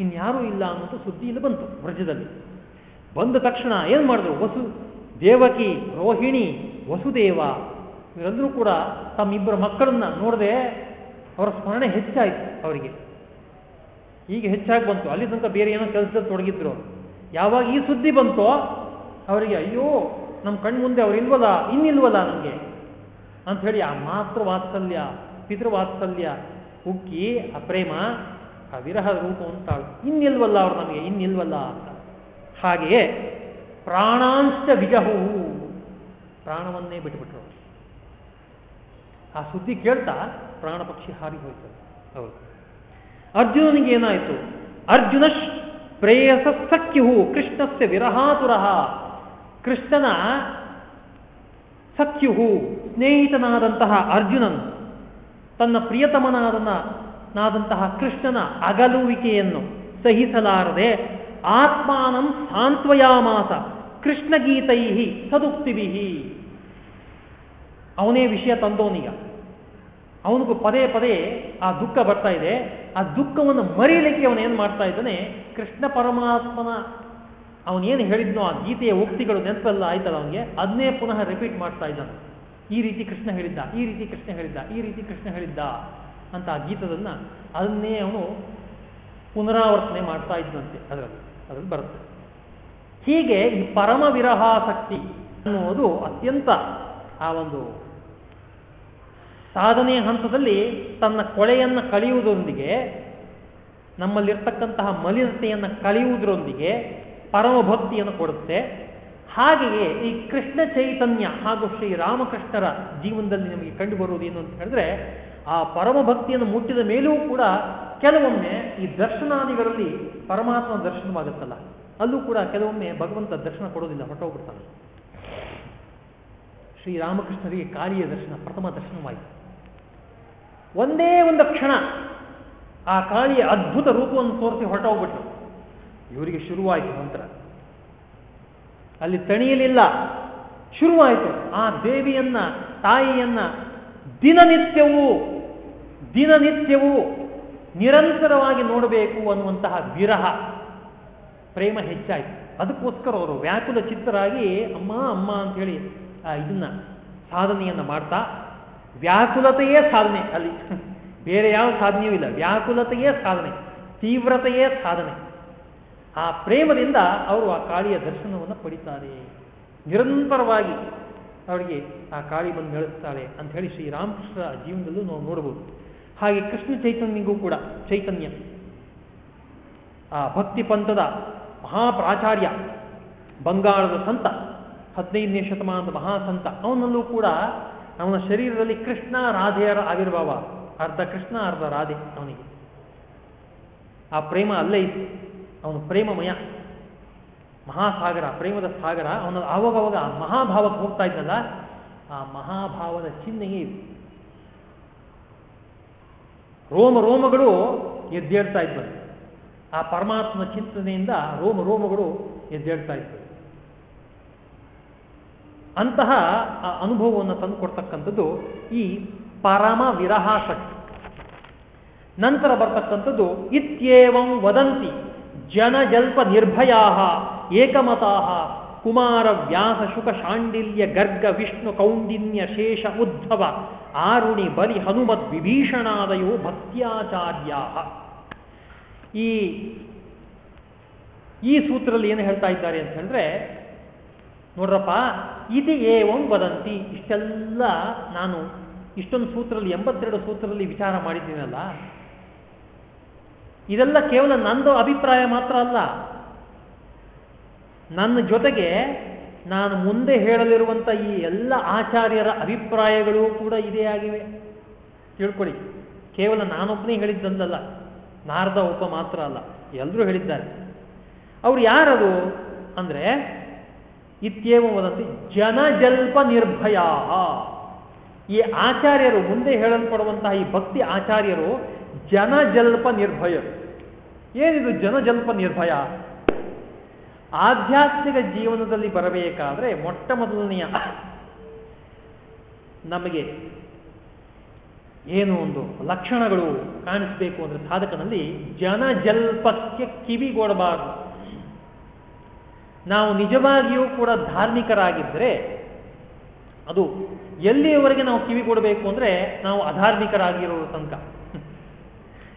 ಇನ್ಯಾರೂ ಇಲ್ಲ ಅನ್ನೋದು ಸುದ್ದಿ ಇಲ್ಲಿ ಬಂತು, ವ್ರಜದಲ್ಲಿ. ಬಂದ ತಕ್ಷಣ ಏನು ಮಾಡಿದ್ರು? ವಸು, ದೇವಕಿ, ರೋಹಿಣಿ, ವಸುದೇವ, ಇವರೆಲ್ಲರೂ ಕೂಡ ತಮ್ಮಿಬ್ಬರ ಮಕ್ಕಳನ್ನ ನೋಡದೆ ಅವರ ಸ್ಮರಣೆ ಹೆಚ್ಚಾಯ್ತು ಅವರಿಗೆ. ಈಗ ಹೆಚ್ಚಾಗಿ ಬಂತು. ಅಲ್ಲಿ ತನಕ ಬೇರೆ ಏನೋ ಕೆಲಸದಲ್ಲಿ ತೊಡಗಿದ್ರು. ಯಾವಾಗ ಈ ಸುದ್ದಿ ಬಂತೋ, ಅವರಿಗೆ ಅಯ್ಯೋ ನಮ್ಮ ಕಣ್ಣು ಮುಂದೆ ಅವ್ರು ಇಲ್ವಲ್ಲ, ಇನ್ನಿಲ್ವಲ್ಲ ಅಂತ ಹೇಳಿ ಆ ಮಾತೃ ವಾತ್ಸಲ್ಯ ಪಿತೃವಾತ್ಸಲ್ಯ ಉಕ್ಕಿ ಆ ಪ್ರೇಮ ಆ ವಿರಹ ರೂಪ ಉಂಟಾಳು ಇನ್ನಿಲ್ವಲ್ಲ ಅವ್ರು ನಮಗೆ, ಇನ್ನಿಲ್ವಲ್ಲ. ಹಾಗೆಯೇ ಪ್ರಾಣಾಂಶ ವಿಜಹು ಪ್ರಾಣವನ್ನೇ ಬಿಟ್ಟುಬಿಟ್ರು. ಆ ಸುದ್ದಿ ಕೇಳ್ತಾ ಪ್ರಾಣ ಪಕ್ಷಿ ಹಾರಿ ಹೋಯ್ತು ಹೌದು. ಅರ್ಜುನನಿಗೆ ಏನಾಯಿತು? ಅರ್ಜುನ ಪ್ರೇಯಸ ಸಖ್ಯು ಕೃಷ್ಣಸ್ಯ ವಿರಹಾತುರಹ ಕೃಷ್ಣನ ಸಖ್ಯುಹು ಸ್ನೇಹಿತನಾದಂತಹ ಅರ್ಜುನನ್ ತನ್ನ ಪ್ರಿಯತಮನಾದನಾದಂತಹ ಕೃಷ್ಣನ ಅಗಲುವಿಕೆಯನ್ನು ಸಹಿಸಲಾರದೆ ಆತ್ಮಾನಂ ಸಾಂತ್ವಯಾಮಾಸ ಕೃಷ್ಣಗೀತೈ ಸದುಕ್ತಿಭಿ ಅವನೇ ವಿಷಯ ತಂದೋನೀಗ ಅವನಿಗೂ ಪದೇ ಪದೇ ಆ ದುಃಖ ಬರ್ತಾ ಇದೆ. ಆ ದುಃಖವನ್ನು ಮರೀಲಿಕ್ಕೆ ಏನು ಮಾಡ್ತಾ ಇದ್ದಾನೆ? ಕೃಷ್ಣ ಪರಮಾತ್ಮನ ಅವನೇನು ಹೇಳಿದ್ನೋ ಆ ಗೀತೆಯ ಉಕ್ತಿಗಳು ನೆನಪೆಲ್ಲ ಆಯ್ತಲ್ಲ ಅವನಿಗೆ? ಅದನ್ನೇ ಪುನಃ ರಿಪೀಟ್ ಮಾಡ್ತಾ ಇದ್ದಾನೆ. ಈ ರೀತಿ ಕೃಷ್ಣ ಹೇಳಿದ್ದ, ಈ ರೀತಿ ಕೃಷ್ಣ ಹೇಳಿದ್ದ, ಈ ರೀತಿ ಕೃಷ್ಣ ಹೇಳಿದ್ದ ಅಂತ ಆ ಗೀತದನ್ನ ಅದನ್ನೇ ಅವನು ಪುನರಾವರ್ತನೆ ಮಾಡ್ತಾ ಇದ್ದಂತೆ ಅದರಲ್ಲಿ. ಅದರಲ್ಲಿ ಬರುತ್ತೆ. ಹೀಗೆ ಈ ಪರಮ ವಿರಹಾಸಕ್ತಿ ಅನ್ನುವುದು ಅತ್ಯಂತ ಆ ಒಂದು ಸಾಧನೆಯ ಹಂತದಲ್ಲಿ ತನ್ನ ಕೊಳೆಯನ್ನು ಕಳೆಯುವುದರೊಂದಿಗೆ, ನಮ್ಮಲ್ಲಿರ್ತಕ್ಕಂತಹ ಮಲಿನತೆಯನ್ನು ಕಳೆಯುವುದರೊಂದಿಗೆ ಪರಮ ಭಕ್ತಿಯನ್ನು ಕೊಡುತ್ತೆ. ಹಾಗೆಯೇ ಈ ಕೃಷ್ಣ ಚೈತನ್ಯ ಹಾಗೂ ಶ್ರೀ ರಾಮಕೃಷ್ಣರ ಜೀವನದಲ್ಲಿ ನಮಗೆ ಕಂಡುಬರುವುದು ಏನು ಅಂತ ಹೇಳಿದ್ರೆ, ಆ ಪರಮ ಭಕ್ತಿಯನ್ನು ಮುಟ್ಟಿದ ಮೇಲೂ ಕೂಡ ಕೆಲವೊಮ್ಮೆ ಈ ದರ್ಶನಾದಿಗಳಲ್ಲಿ ಪರಮಾತ್ಮ ದರ್ಶನವಾಗುತ್ತಲ್ಲ, ಅಲ್ಲೂ ಕೂಡ ಕೆಲವೊಮ್ಮೆ ಭಗವಂತ ದರ್ಶನ ಕೊಡೋದಿಲ್ಲ, ಹೊರಟೋಗ್ಬಿಡ್ತಾನೆ. ಶ್ರೀರಾಮಕೃಷ್ಣರಿಗೆ ಕಾಳಿಯ ದರ್ಶನ, ಪ್ರಥಮ ದರ್ಶನವಾಯಿತು. ಒಂದೇ ಒಂದು ಕ್ಷಣ ಆ ಕಾಳಿಯ ಅದ್ಭುತ ರೂಪವನ್ನು ತೋರಿಸಿ ಹೊರಟೋಗ್ಬಿಟ್ರು. ಇವರಿಗೆ ಶುರುವಾಯಿತು ನಂತರ ಅಲ್ಲಿ ತಣಿಯಲಿಲ್ಲ. ಶುರುವಾಯಿತು. ಆ ದೇವಿಯನ್ನ, ತಾಯಿಯನ್ನ ದಿನನಿತ್ಯವೂ ದಿನನಿತ್ಯವೂ ನಿರಂತರವಾಗಿ ನೋಡಬೇಕು ಅನ್ನುವಂತಹ ವಿರಹ, ಪ್ರೇಮ ಹೆಚ್ಚಾಯಿತು. ಅದಕ್ಕೋಸ್ಕರ ಅವರು ವ್ಯಾಕುಲ ಚಿತ್ತರಾಗಿ, ಅಮ್ಮ ಅಮ್ಮ ಅಂತ ಹೇಳಿ ಇದನ್ನ ಸಾಧನೆಯನ್ನು ಮಾಡ್ತಾ, ವ್ಯಾಕುಲತೆಯೇ ಸಾಧನೆ ಅಲ್ಲಿ. ಬೇರೆ ಯಾವ ಸಾಧನೆಯೂ ಇಲ್ಲ. ವ್ಯಾಕುಲತೆಯೇ ಸಾಧನೆ, ತೀವ್ರತೆಯೇ ಸಾಧನೆ. ಆ ಪ್ರೇಮದಿಂದ ಅವರು ಆ ಕಾಳಿಯ ದರ್ಶನವನ್ನು ಪಡಿತಾರೆ. ನಿರಂತರವಾಗಿ ಅವರಿಗೆ ಆ ಕಾಳಿ ಬಂದು ನಡೆಸ್ತಾಳೆ ಅಂತ ಹೇಳಿ ಶ್ರೀರಾಮಕೃಷ್ಣ ಜೀವನದಲ್ಲೂ ನಾವು ನೋಡಬಹುದು. ಹಾಗೆ ಕೃಷ್ಣ ಚೈತನ್ಯಗೂ ಕೂಡ ಚೈತನ್ಯ. ಆ ಭಕ್ತಿ ಪಂಥದ ಮಹಾಪ್ರಾಚಾರ್ಯ, ಬಂಗಾಳದ ಸಂತ, ಹದಿನೈದನೇ ಶತಮಾನದ ಮಹಾಸಂತ, ಅವನಲ್ಲೂ ಕೂಡ ಅವನ ಶರೀರದಲ್ಲಿ ಕೃಷ್ಣ ರಾಧೆಯರ ಆವಿರ್ಭಾವ ಅರ್ಧ ಕೃಷ್ಣ, ಅರ್ಧ ರಾಧೆ ಅವನಿಗೆ. ಆ ಪ್ರೇಮ ಅಲ್ಲೇ ಇತ್ತು. ಅವನು ಪ್ರೇಮಮಯ. ಮಹಾಸಾಗರ, ಪ್ರೇಮದ ಸಾಗರ, ಅವನ ಆವಾಗವಾಗ ಆ ಮಹಾಭಾವಕ್ಕೆ ಹೋಗ್ತಾ ಇದ್ದಲ್ಲ, ಆ ಮಹಾಭಾವದ ಚಿಹ್ನೆಯೇ ಇದು ರೋಮ ರೋಮಗಳು ಎದ್ದೇಳ್ತಾ ಇದ್ದವು ಆ ಪರಮಾತ್ಮ ಚಿಂತನೆಯಿಂದ ರೋಮ ರೋಮಗಳು ಎದ್ದೇಳ್ತಾ ಇದ್ದವು ಅಂತಹ ಆ ಅನುಭವವನ್ನು ತಂದುಕೊಡ್ತಕ್ಕಂಥದ್ದು ಈ ಪರಮ ವಿರಹಾಸಕ್ತಿ. ನಂತರ ಬರ್ತಕ್ಕಂಥದ್ದು ಇತ್ಯೇವಂ ವದಂತಿ ಜನಜಲ್ಪ ನಿರ್ಭಯಾ ಏಕಮತಾ ಕುಮಾರ ವ್ಯಾಸ ಶುಕ ಶಾಂಡಿಲ್ಯ ಗರ್ಗ ವಿಷ್ಣು ಕೌಂಡಿನ್ಯ ಶೇಷ ಉದ್ಧವ ಆರುಣಿ ಬಲಿ ಹನುಮತ್ ವಿಭೀಷಣಾದಯೋ ಭಕ್ತ್ಯಾಚಾರ್ಯ ಈ ಈ ಸೂತ್ರದಲ್ಲಿ ಏನು ಹೇಳ್ತಾ ಇದ್ದಾರೆ ಅಂತ ಹೇಳಿದ್ರೆ, ನೋಡ್ರಪ್ಪ ಇದು ಏವಂ ವದಂತಿ. ಇಷ್ಟೆಲ್ಲ ನಾನು ಇಷ್ಟೊಂದು ಸೂತ್ರದಲ್ಲಿ, ಎಂಬತ್ತೆರಡು ಸೂತ್ರದಲ್ಲಿ ವಿಚಾರ ಮಾಡಿದ್ದೀನಲ್ಲ. ಇದೆಲ್ಲ ಕೇವಲ ನಂದು ಅಭಿಪ್ರಾಯ ಮಾತ್ರ ಅಲ್ಲ. ನನ್ನ ಜೊತೆಗೆ ನಾನು ಮುಂದೆ ಹೇಳಲಿರುವಂಥ ಈ ಎಲ್ಲ ಆಚಾರ್ಯರ ಅಭಿಪ್ರಾಯಗಳು ಕೂಡ ಇದೇ ಆಗಿವೆ. ತಿಳ್ಕೊಳ್ಳಿ. ಕೇವಲ ನಾನೊಬ್ಬನೇ ಹೇಳಿದ್ದಂದಲ್ಲ, ನಾರದ ಒಬ್ಬ ಮಾತ್ರ ಅಲ್ಲ, ಎಲ್ಲರೂ ಹೇಳಿದ್ದಾರೆ. ಅವ್ರು ಯಾರದು ಅಂದ್ರೆ, ಇತ್ಯೇವ ವದಂತಿ, ಜನಜಲ್ಪ ನಿರ್ಭಯ. ಈ ಆಚಾರ್ಯರು ಮುಂದೆ ಹೇಳಲ್ಪಡುವಂತಹ ಈ ಭಕ್ತಿ ಆಚಾರ್ಯರು ಜನಜಲ್ಪ ನಿರ್ಭಯರು. ಏನಿದು ಜನಜಲ್ಪ ನಿರ್ಭಯ? ಆಧ್ಯಾತ್ಮಿಕ ಜೀವನದಲ್ಲಿ ಬರಬೇಕಾದ್ರೆ ಮೊಟ್ಟ ಮೊದಲನೆಯ ನಮಗೆ ಏನು ಒಂದು ಲಕ್ಷಣಗಳು ಕಾಣಿಸಬೇಕು ಅಂದ್ರೆ ಸಾಧಕನಲ್ಲಿ ಜನಜಲ್ಪಕ್ಕೆ ಕಿವಿಗೊಡಬಾರದು. ನಾವು ನಿಜವಾಗಿಯೂ ಕೂಡ ಧಾರ್ಮಿಕರಾಗಿದ್ದರೆ ಅದು ಎಲ್ಲಿಯವರೆಗೆ ನಾವು ಕಿವಿ ಕೊಡಬೇಕು ಅಂದ್ರೆ ನಾವು ಅಧಾರ್ಮಿಕರಾಗಿರೋ ತನಕ.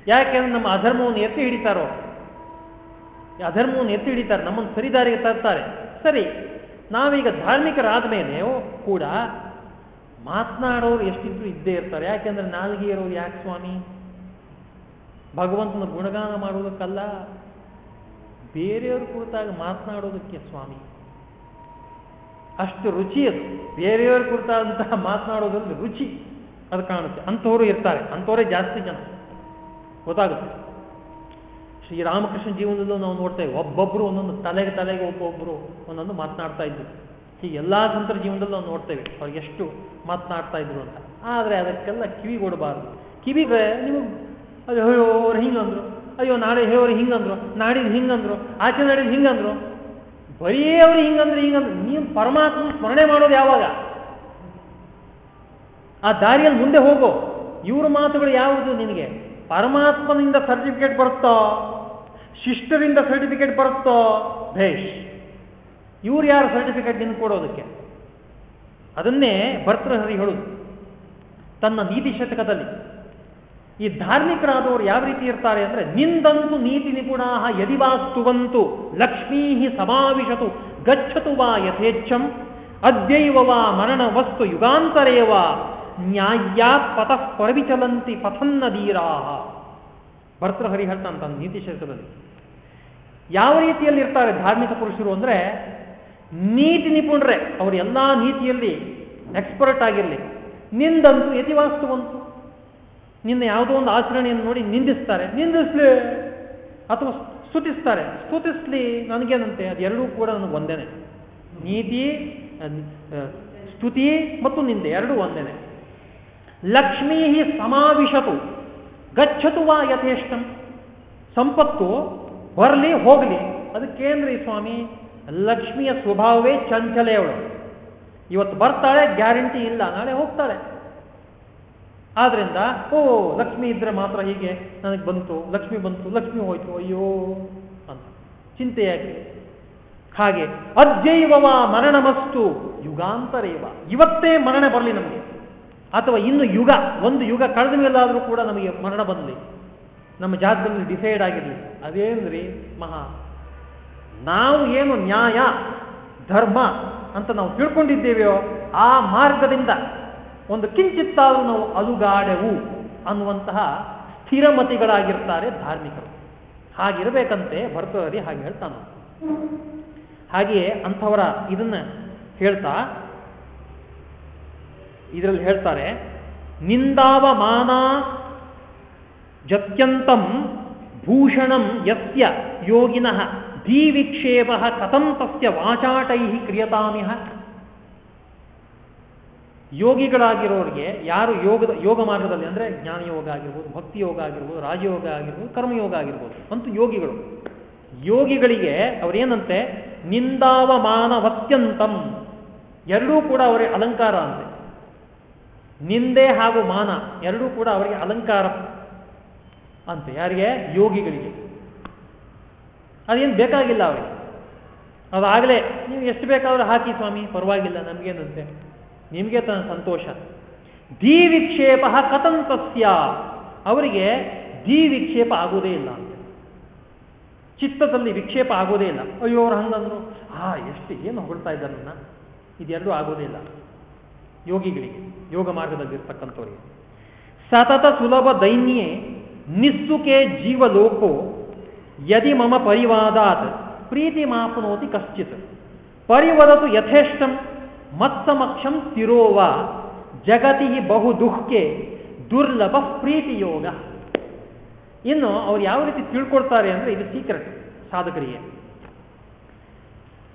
ಯಾಕೆಂದ್ರೆ ನಮ್ಮ ಅಧರ್ಮವನ್ನು ಎತ್ತಿ ಹಿಡಿತಾರೋ ಅಧರ್ಮವನ್ನು ಎತ್ತಿ ಹಿಡಿತಾರೆ ನಮ್ಮನ್ನು ಸರಿದಾರಿಗೆ ತರ್ತಾರೆ. ಸರಿ, ನಾವೀಗ ಧಾರ್ಮಿಕರಾದ ಮೇಲೆ ಕೂಡ ಮಾತನಾಡೋರು ಎಷ್ಟಿದ್ರು ಇದ್ದೇ ಇರ್ತಾರೆ. ಯಾಕೆಂದ್ರೆ ನಾಲ್ಗೆ ಯಾಕೆ ಸ್ವಾಮಿ? ಭಗವಂತನ ಗುಣಗಾನ ಮಾಡುವುದಕ್ಕಲ್ಲ. ಬೇರೆಯವ್ರ ಕುರಿತಾಗ ಮಾತನಾಡೋದಕ್ಕೆ ಸ್ವಾಮಿ, ಅಷ್ಟು ರುಚಿ ಅದು. ಬೇರೆಯವ್ರ ಕುರಿತಾದಂತಹ ಮಾತನಾಡೋದ್ರಲ್ಲಿ ರುಚಿ ಅದು ಕಾಣುತ್ತೆ. ಅಂಥವರು ಇರ್ತಾರೆ. ಅಂಥವರೇ ಜಾಸ್ತಿ ಜನ. ಗೊತ್ತಾಗುತ್ತೆ? ಶ್ರೀರಾಮಕೃಷ್ಣ ಜೀವನದಲ್ಲೂ ನಾವು ನೋಡ್ತೇವೆ ಒಬ್ಬೊಬ್ರು ಒಂದೊಂದು ತಲೆಗೆ ತಲೆಗೆ ಒಬ್ಬೊಬ್ರು ಒಂದೊಂದು ಮಾತನಾಡ್ತಾ ಇದ್ರು ಈ ಎಲ್ಲ ಸಂತರ ಜೀವನದಲ್ಲೂ ನಾವು ನೋಡ್ತೇವೆ ಅವ್ರಿಗೆ ಎಷ್ಟು ಮಾತನಾಡ್ತಾ ಇದ್ರು ಅಂತ. ಆದರೆ ಅದಕ್ಕೆಲ್ಲ ಕಿವಿ ಕೊಡಬಾರ್ದು ಕಿವಿಗೆ ನೀವು, ಅಯ್ಯೋ ಅವ್ರು ಹಿಂಗಂದ್ರು. ಅಯ್ಯೋ, ನಾಳೆ ಹೇಳೋರು ಹಿಂಗಂದ್ರು. ನಾಡಿದ್ ಹಿಂಗಂದ್ರು. ಆಚೆ ನಾಡಿದ್ ಹಿಂಗಂದ್ರು. ಬರೀ ಅವ್ರು ಹಿಂಗಂದ್ರೆ ಹಿಂಗಂದ್ರು. ನೀವು ಪರಮಾತ್ಮ ಸ್ಮರಣೆ ಮಾಡೋದು ಯಾವಾಗ? ಆ ದಾರಿಯಲ್ಲಿ ಮುಂದೆ ಹೋಗೋ. ಇವ್ರ ಮಾತುಗಳು ಯಾವುದು ನಿನಗೆ? ಪರಮಾತ್ಮನಿಂದ ಸರ್ಟಿಫಿಕೇಟ್ ಬರುತ್ತೋ? ಶಿಷ್ಟರಿಂದ ಸರ್ಟಿಫಿಕೇಟ್ ಬರುತ್ತೋ? ಭೇಷ್. ಇವ್ರು ಯಾರು ಸರ್ಟಿಫಿಕೇಟ್ ನಿನ್ನ ಕೊಡೋದಕ್ಕೆ? ಅದನ್ನೇ ಭರ್ತೃಹರಿ ಹೇಳುದು. ತನ್ನ ನೀತಿ ಶತಕದಲ್ಲಿ. ಈ ಧಾರ್ಮಿಕರಾದವರು ಯಾವ ರೀತಿ ಇರ್ತಾರೆ ಅಂದ್ರೆ, ನಿಂದಂತು ನೀತಿ ನಿಪುಣಾ ಯದಿವಾಸ್ತುವಂತು ಲಕ್ಷ್ಮೀ ಸಮಾವಿಶತು, ಗಚ್ಚತು ವಾ ಯಥೇಚ್ಛಂ ಅದ್ಯೈವವಾ ಮರಣ ವಸ್ತು ಯುಗಾಂತರೇವ ನ್ಯಾಯಾತ್ ಪತಃ ಪರವಿಚಲಂತಿ ಪಥನ್ನದೀರಾ ಭರ್ತೃಹರಿ ಹೇಳ್ತಾನೆ ತನ್ನ ನೀತಿ ಶತಕದಲ್ಲಿ. ಯಾವ ರೀತಿಯಲ್ಲಿ ಇರ್ತಾರೆ ಧಾರ್ಮಿಕ ಪುರುಷರು ಅಂದ್ರೆ ನೀತಿ ನಿಪುಣರೆ. ಅವರು ಎಲ್ಲಾ ನೀತಿಯಲ್ಲಿ ಎಕ್ಸ್ಪರ್ಟ್ ಆಗಿರಲಿ. ನಿಂದಂತೂ ಯತಿವಾಸ್ತುವಂತು ನಿನ್ನ ಯಾವುದೋ ಒಂದು ಆಚರಣೆಯನ್ನು ನೋಡಿ ನಿಂದಿಸ್ತಾರೆ. ನಿಂದಿಸ್ಲಿ ಅಥವಾ ಸ್ತುತಿಸ್ತಾರೆ. ಸ್ತುತಿಸ್ಲಿ ನನಗೇನಂತೆ ಅದೆರಡೂ ಕೂಡ ನನಗೆ ಒಂದೇನೆ. ನೀತಿ ಸ್ತುತಿ ಮತ್ತು ನಿಂದೆ, ಎರಡೂ ಒಂದೇನೆ. ಲಕ್ಷ್ಮೀ ಸಮಾವಿಶತು. ಗಚ್ಚತು ವಾ ಯಥೇಷ್ಟಂ. ಸಂಪತ್ತು ಬರಲಿ, ಹೋಗಲಿ. ಅದಕ್ಕೇನ್ರಿ ಸ್ವಾಮಿ? ಲಕ್ಷ್ಮಿಯ ಸ್ವಭಾವವೇ ಚಂಚಲೆ ಅವಳು. ಇವತ್ತು ಬರ್ತಾಳೆ, ಗ್ಯಾರಂಟಿ ಇಲ್ಲ, ನಾಳೆ ಹೋಗ್ತಾಳೆ. ಆದ್ರಿಂದ, ಓ, ಲಕ್ಷ್ಮಿ ಇದ್ರೆ ಮಾತ್ರ ಹೀಗೆ, ನನಗೆ ಬಂತು, ಲಕ್ಷ್ಮಿ ಬಂತು, ಲಕ್ಷ್ಮಿ ಹೋಯ್ತು, ಅಯ್ಯೋ ಅಂತ ಚಿಂತೆಯಾಗಿ ಹಾಗೆ ಮರಣ ಮರಣಮಸ್ತು, ಯುಗಾಂತರೇವ. ಇವತ್ತೇ ಮರಣ ಬರಲಿ ನಮಗೆ. ಅಥವಾ ಇನ್ನು ಯುಗ, ಒಂದು ಯುಗ ಕಳೆದ ಮೇಲಾದರೂ ಕೂಡ ನಮಗೆ ಮರಣ ಬಂದಲಿ. ನಮ್ಮ ಜಾತದಲ್ಲಿ ಡಿಸೈಡ್ ಆಗಿರಲಿ. ಅದೇನ್ರಿ ಮಹಾ. ನಾವು ಏನು ನ್ಯಾಯ, ಧರ್ಮ ಅಂತ ನಾವು ತಿಳ್ಕೊಂಡಿದ್ದೇವೆಯೋ, ಆ ಮಾರ್ಗದಿಂದ ಒಂದು ಕಿಂಚಿತ್ತಾದರೂ ನಾವು ಅಲುಗಾಡೆವು ಅನ್ನುವಂತಹ ಸ್ಥಿರಮತಿಗಳಾಗಿರ್ತಾರೆ ಧಾರ್ಮಿಕರು. ಹಾಗಿರಬೇಕಂತೆ ಭರ್ತವರಿ ಹಾಗೆ ಹೇಳ್ತಾನ. ಹಾಗೆಯೇ ಅಂಥವರ ಇದನ್ನ ಹೇಳ್ತಾ, ಇದರಲ್ಲಿ ಹೇಳ್ತಾರೆ, ನಿಂದಾವಮಾನ ಜತ್ಯಂತಂ ಭೂಷಣಂ ಯಸ್ಯ ಯೋಗಿನ ಧೀವಿಕ್ಷೇಪ ಕಥಂ ತಸ್ಯ ವಾಚಾಟೈ ಕ್ರಿಯತಾಮಿಹ ಯೋಗಿಗಳಾಗಿರೋರಿಗೆ ಯಾರು ಯೋಗದ ಯೋಗ ಮಾರ್ಗದಲ್ಲಿ ಅಂದರೆ ಜ್ಞಾನ ಯೋಗ ಆಗಿರ್ಬೋದು ಭಕ್ತಿ ಯೋಗ ಆಗಿರ್ಬೋದು, ರಾಜಯೋಗ ಆಗಿರ್ಬೋದು, ಕರ್ಮಯೋಗ ಆಗಿರ್ಬೋದು, ಅಂತೂ ಯೋಗಿಗಳು. ಯೋಗಿಗಳಿಗೆ ಅವರೇನಂತೆ? ನಿಂದಾವಮಾನವತ್ಯಂತಂ. ಎರಡೂ ಕೂಡ ಅವರಿಗೆ ಅಲಂಕಾರ ಅಂತೆ. ನಿಂದೆ ಹಾಗೂ ಮಾನ ಎರಡೂ ಕೂಡ ಅವರಿಗೆ ಅಲಂಕಾರ. ಅಂತೆ ಯಾರಿಗೆ? ಯೋಗಿಗಳಿಗೆ. ಅದೇನು ಬೇಕಾಗಿಲ್ಲ ಅವರಿಗೆ. ಅದಾಗಲೇ ನೀವು ಎಷ್ಟು ಬೇಕಾದ್ರೂ ಹಾಕಿ ಸ್ವಾಮಿ, ಪರವಾಗಿಲ್ಲ, ನಮಗೇನಂತೆ. ನಿಮಗೆ ತನ್ನ ಸಂತೋಷ. ದಿ ವಿಕ್ಷೇಪ ಕಥಂತಸ್ಯ ಅವರಿಗೆ ದಿ ವಿಕ್ಷೇಪ ಆಗೋದೇ ಇಲ್ಲ ಚಿತ್ತದಲ್ಲಿ ವಿಕ್ಷೇಪ ಆಗೋದೇ ಇಲ್ಲ. ಅಯ್ಯೋ, ಅವ್ರು ಹಂಗಂದ್ರು. ಆ, ಎಷ್ಟು, ಏನು ಹೊಗಳ್ತಾ ಇದ್ದಾರೆ ನನ್ನ? ಇದೆರಡೂ ಆಗೋದೇ ಇಲ್ಲ. ಯೋಗಿಗಳಿಗೆ, ಯೋಗ ಮಾರ್ಗದಲ್ಲಿರ್ತಕ್ಕಂಥವ್ರಿಗೆ. ಸತತ ಸುಲಭ ದೈನ್ಯೇ ನಿಸ್ಸುಕೆ ಜೀವಲೋಕೋ ಯದಿ ಮಮ ಪರಿವಾದಾತ್. ಪ್ರೀತಿ ಮಾಪನೋತಿ ಕಶ್ಚಿತ್. ಪರಿವದತು ಯಥೇಷ್ಟಂ ಮತ್ಸಮಕ್ಷಂ ಸ್ಥಿರೋವ ಜಗತಿ ಬಹು ದುಃಖೆ ದುರ್ಲಭ ಪ್ರೀತಿ ಯೋಗ. ಇನ್ನು ಅವ್ರು ಯಾವ ರೀತಿ ತಿಳ್ಕೊಳ್ತಾರೆ ಅಂದ್ರೆ ಇದು ಸೀಕ್ರೆಟ್ ಸಾಧಕರಿಗೆ.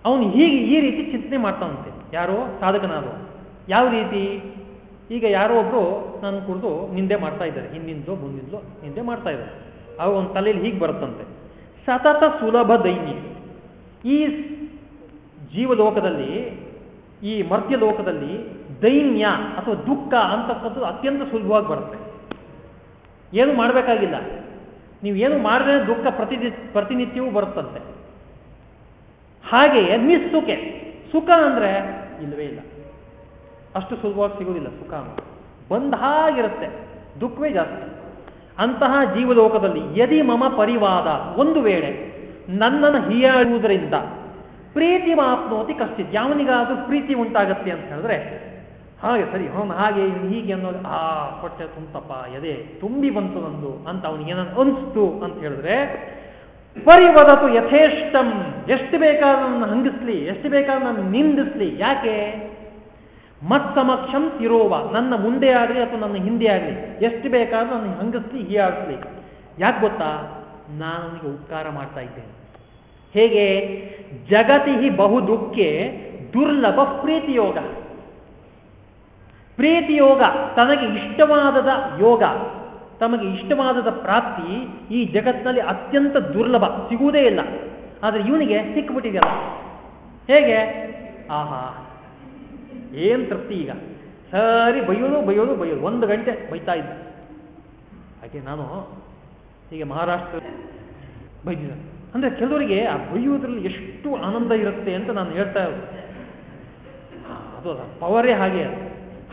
ಅವನು ಹೀಗೆ ಈ ರೀತಿ ಚಿಂತನೆ ಮಾಡ್ತಾನಂತೆ. ಯಾರೋ ಸಾಧಕನಾದವ ಯಾವ ರೀತಿ? ಈಗ ಯಾರೋ ಒಬ್ರು ನಾನು ಕುಡಿದು ನಿಂದೆ ಮಾಡ್ತಾ ಇದ್ದಾರೆ. ಹಿಂದಿಂದಲೋ ಮುಂದಿಂದಲೋ ನಿಂದೆ ಮಾಡ್ತಾ ಇದ್ದಾರೆ. ಅವ ಒಂದು ತಲೆಯಲ್ಲಿ ಹೀಗೆ ಬರುತ್ತಂತೆ. ಸತತ ಸುಲಭ ದೈನ್ಯ. ಈ ಜೀವಲೋಕದಲ್ಲಿ, ಈ ಮರ್ತ್ಯ ಲೋಕದಲ್ಲಿ ದೈನ್ಯ ಅಥವಾ ದುಃಖ ಅಂತಕ್ಕಂಥದ್ದು ಅತ್ಯಂತ ಸುಲಭವಾಗಿ ಬರುತ್ತೆ. ಏನು ಮಾಡಬೇಕಾಗಿಲ್ಲ. ನೀವು ಏನು ಮಾಡಿದ್ರೆ ದುಃಖ ಪ್ರತಿನಿ ಪ್ರತಿನಿತ್ಯವೂ ಬರುತ್ತಂತೆ. ಹಾಗೆಯೇ ನಿಸ್ಸುಖೆ. ಸುಖ ಅಂದ್ರೆ ಇಲ್ಲವೇ ಇಲ್ಲ. ಅಷ್ಟು ಸುಲಭವಾಗಿ ಸಿಗೋದಿಲ್ಲ ಸುಖ ಬಂದ ಹಾಗಿರುತ್ತೆ, ದುಃಖವೇ ಜಾಸ್ತಿ. ಅಂತಹ ಜೀವಲೋಕದಲ್ಲಿ ಯದಿ ಮಮ ಪರಿವಾದ, ಒಂದು ವೇಳೆ ನನ್ನನ್ನು ಹೀಯಾಡುವುದರಿಂದ ಪ್ರೀತಿ ಮಾಪ್ನೋತಿ ಕಷ್ಟಿತ್ ಯಾವನಿಗಾದ್ರೂ ಪ್ರೀತಿ ಉಂಟಾಗತ್ತೆ ಅಂತ ಹೇಳಿದ್ರೆ, ಹಾಗೆ ಸರಿ, ಅವನು ಹಾಗೆ ಹೀಗೆ ಅನ್ನೋದು, ಆ ಹೊಟ್ಟೆ ತುಂತಪ್ಪ, ಎದೆ ತುಂಬಿ ಬಂತು ನಂದು ಅಂತ ಅವನಿಗೆ ಏನನ್ನು ಅನಿಸ್ತು ಅಂತ ಹೇಳಿದ್ರೆ, ಪರಿವದತು ಯಥೇಷ್ಟಂ. ಎಷ್ಟು ಬೇಕಾದ್ರೂ ನನ್ನ ಹಂಗಿಸ್ಲಿ, ಎಷ್ಟು ಬೇಕಾದ್ರೂ ನನ್ನ ನಿಂದಿಸ್ಲಿ. ಯಾಕೆ? ಮತ್ಸಮಕ್ಷಂ ತಿರೋವ ನನ್ನ ಮುಂದೆ ಆಗಲಿ ಅಥವಾ ನನ್ನ ಹಿಂದೆ ಆಗಲಿ, ಎಷ್ಟು ಬೇಕಾದ್ರೂ ನನ್ನ ಹೀ ಹೀಯಾಡಿಸ್ಲಿ ಯಾಕೆ ಗೊತ್ತಾ? ನಾನು ಉಪಕಾರ ಮಾಡ್ತಾ ಇದ್ದೇನೆ. ಹೇಗೆ? ಜಗತಿ ಬಹು ದುಃಖೆ ದುರ್ಲಭ ಪ್ರೀತಿ ಯೋಗ ತನಗೆ ಇಷ್ಟವಾದದ ಯೋಗ, ತಮಗೆ ಇಷ್ಟವಾದದ ಪ್ರಾಪ್ತಿ ಈ ಜಗತ್ತಿನಲ್ಲಿ ಅತ್ಯಂತ ದುರ್ಲಭ, ಸಿಗುವುದೇ ಇಲ್ಲ. ಆದರೆ ಇವನಿಗೆ ಸಿಕ್ಬಿಟ್ಟಿದೆಯಲ್ಲ. ಹೇಗೆ? ಆಹಾ. ಏನ್ ತೃಪ್ತಿ ಈಗ? ಸರಿ, ಬೈಯೋದು ಬೈಯೋದು ಬೈಯೋದು. ಒಂದು ಗಂಟೆ ಬೈತಾ ಇದ್ದ. ಹಾಗೆ ನಾನು ಹೀಗೆ ಮಹಾರಾಷ್ಟ್ರ ಬೈದಿದ್ದ. ಅಂದ್ರೆ ಕೆಲವರಿಗೆ ಆ ಬೈಯೋದ್ರಲ್ಲಿ ಎಷ್ಟು ಆನಂದ ಇರುತ್ತೆ ಅಂತ ನಾನು ಹೇಳ್ತಾ ಇರೋದು. ಅದು ಪವರೇ ಹಾಗೆ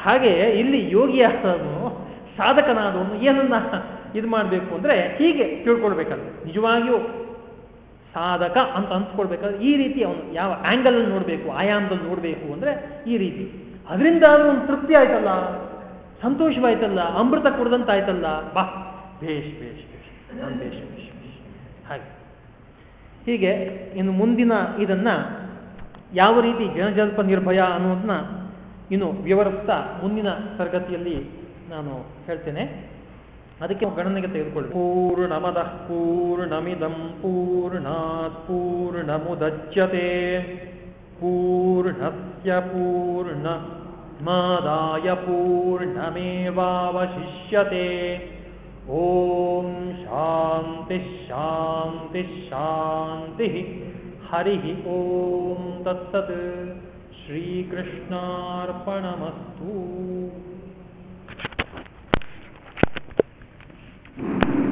ಹಾಗೆ ಇಲ್ಲಿ ಯೋಗಿಯಾದವನು ಸಾಧಕನಾದವನು ಏನನ್ನ ಇದು ಮಾಡಬೇಕು ಅಂದ್ರೆ ಹೀಗೆ ತಿಳ್ಕೊಳ್ಬೇಕಲ್ಲ ನಿಜವಾಗಿಯೂ ಸಾಧಕ ಅಂತ ಅನ್ಸ್ಕೊಳ್ಬೇಕಾದ್ರೆ ಈ ರೀತಿ ಅವನು ಯಾವ ಆಂಗಲ್ ನೋಡಬೇಕು, ಆಯಾಮದಲ್ಲಿ ನೋಡಬೇಕು ಅಂದ್ರೆ ಈ ರೀತಿ. ಅದರಿಂದ ಒಂದು ತೃಪ್ತಿ ಆಯ್ತಲ್ಲ, ಸಂತೋಷವಾಯ್ತಲ್ಲ, ಅಮೃತ ಕುಡ್ದಂತಾಯ್ತಲ್ಲ, ಬಾ. ಭೇಷ್ ಭೇಷ್ ಭೇಷ್ ನಾನು ಬೇಷ್. ಹಾಗೆ. ಹೀಗೆ ಇನ್ನು ಮುಂದಿನ ಇದನ್ನ ಯಾವ ರೀತಿ ಜನಜಲ್ಪ ನಿರ್ಭಯ ಅನ್ನೋದನ್ನ ಇನ್ನು ವಿವರಿಸ್ತಾ ಮುಂದಿನ ತರಗತಿಯಲ್ಲಿ ನಾನು ಹೇಳ್ತೇನೆ. ಅದಕ್ಕೆ ಗಣನೆಗೆ ತೆಗೆದುಕೊಳ್ಳಿ. ಪೂರ್ಣಮದ ಪೂರ್ಣಮಿದಂ ಪೂರ್ಣಾತ್ ಪೂರ್ಣಮುದಚ್ಯತೆ. ಪೂರ್ಣಸ್ಯ ಪೂರ್ಣ ಮಾದಾಯ ಪೂರ್ಣಮೇವಾವಶಿಷ್ಯತೆ. ಓಂ ಶಾಂತಿ ಶಾಂತಿ ಶಾಂತಿ ಹರಿ ಓಂ ತತ್ಸತ್. ಶ್ರೀಕೃಷ್ಣಾರ್ಪಣಮಸ್ತು.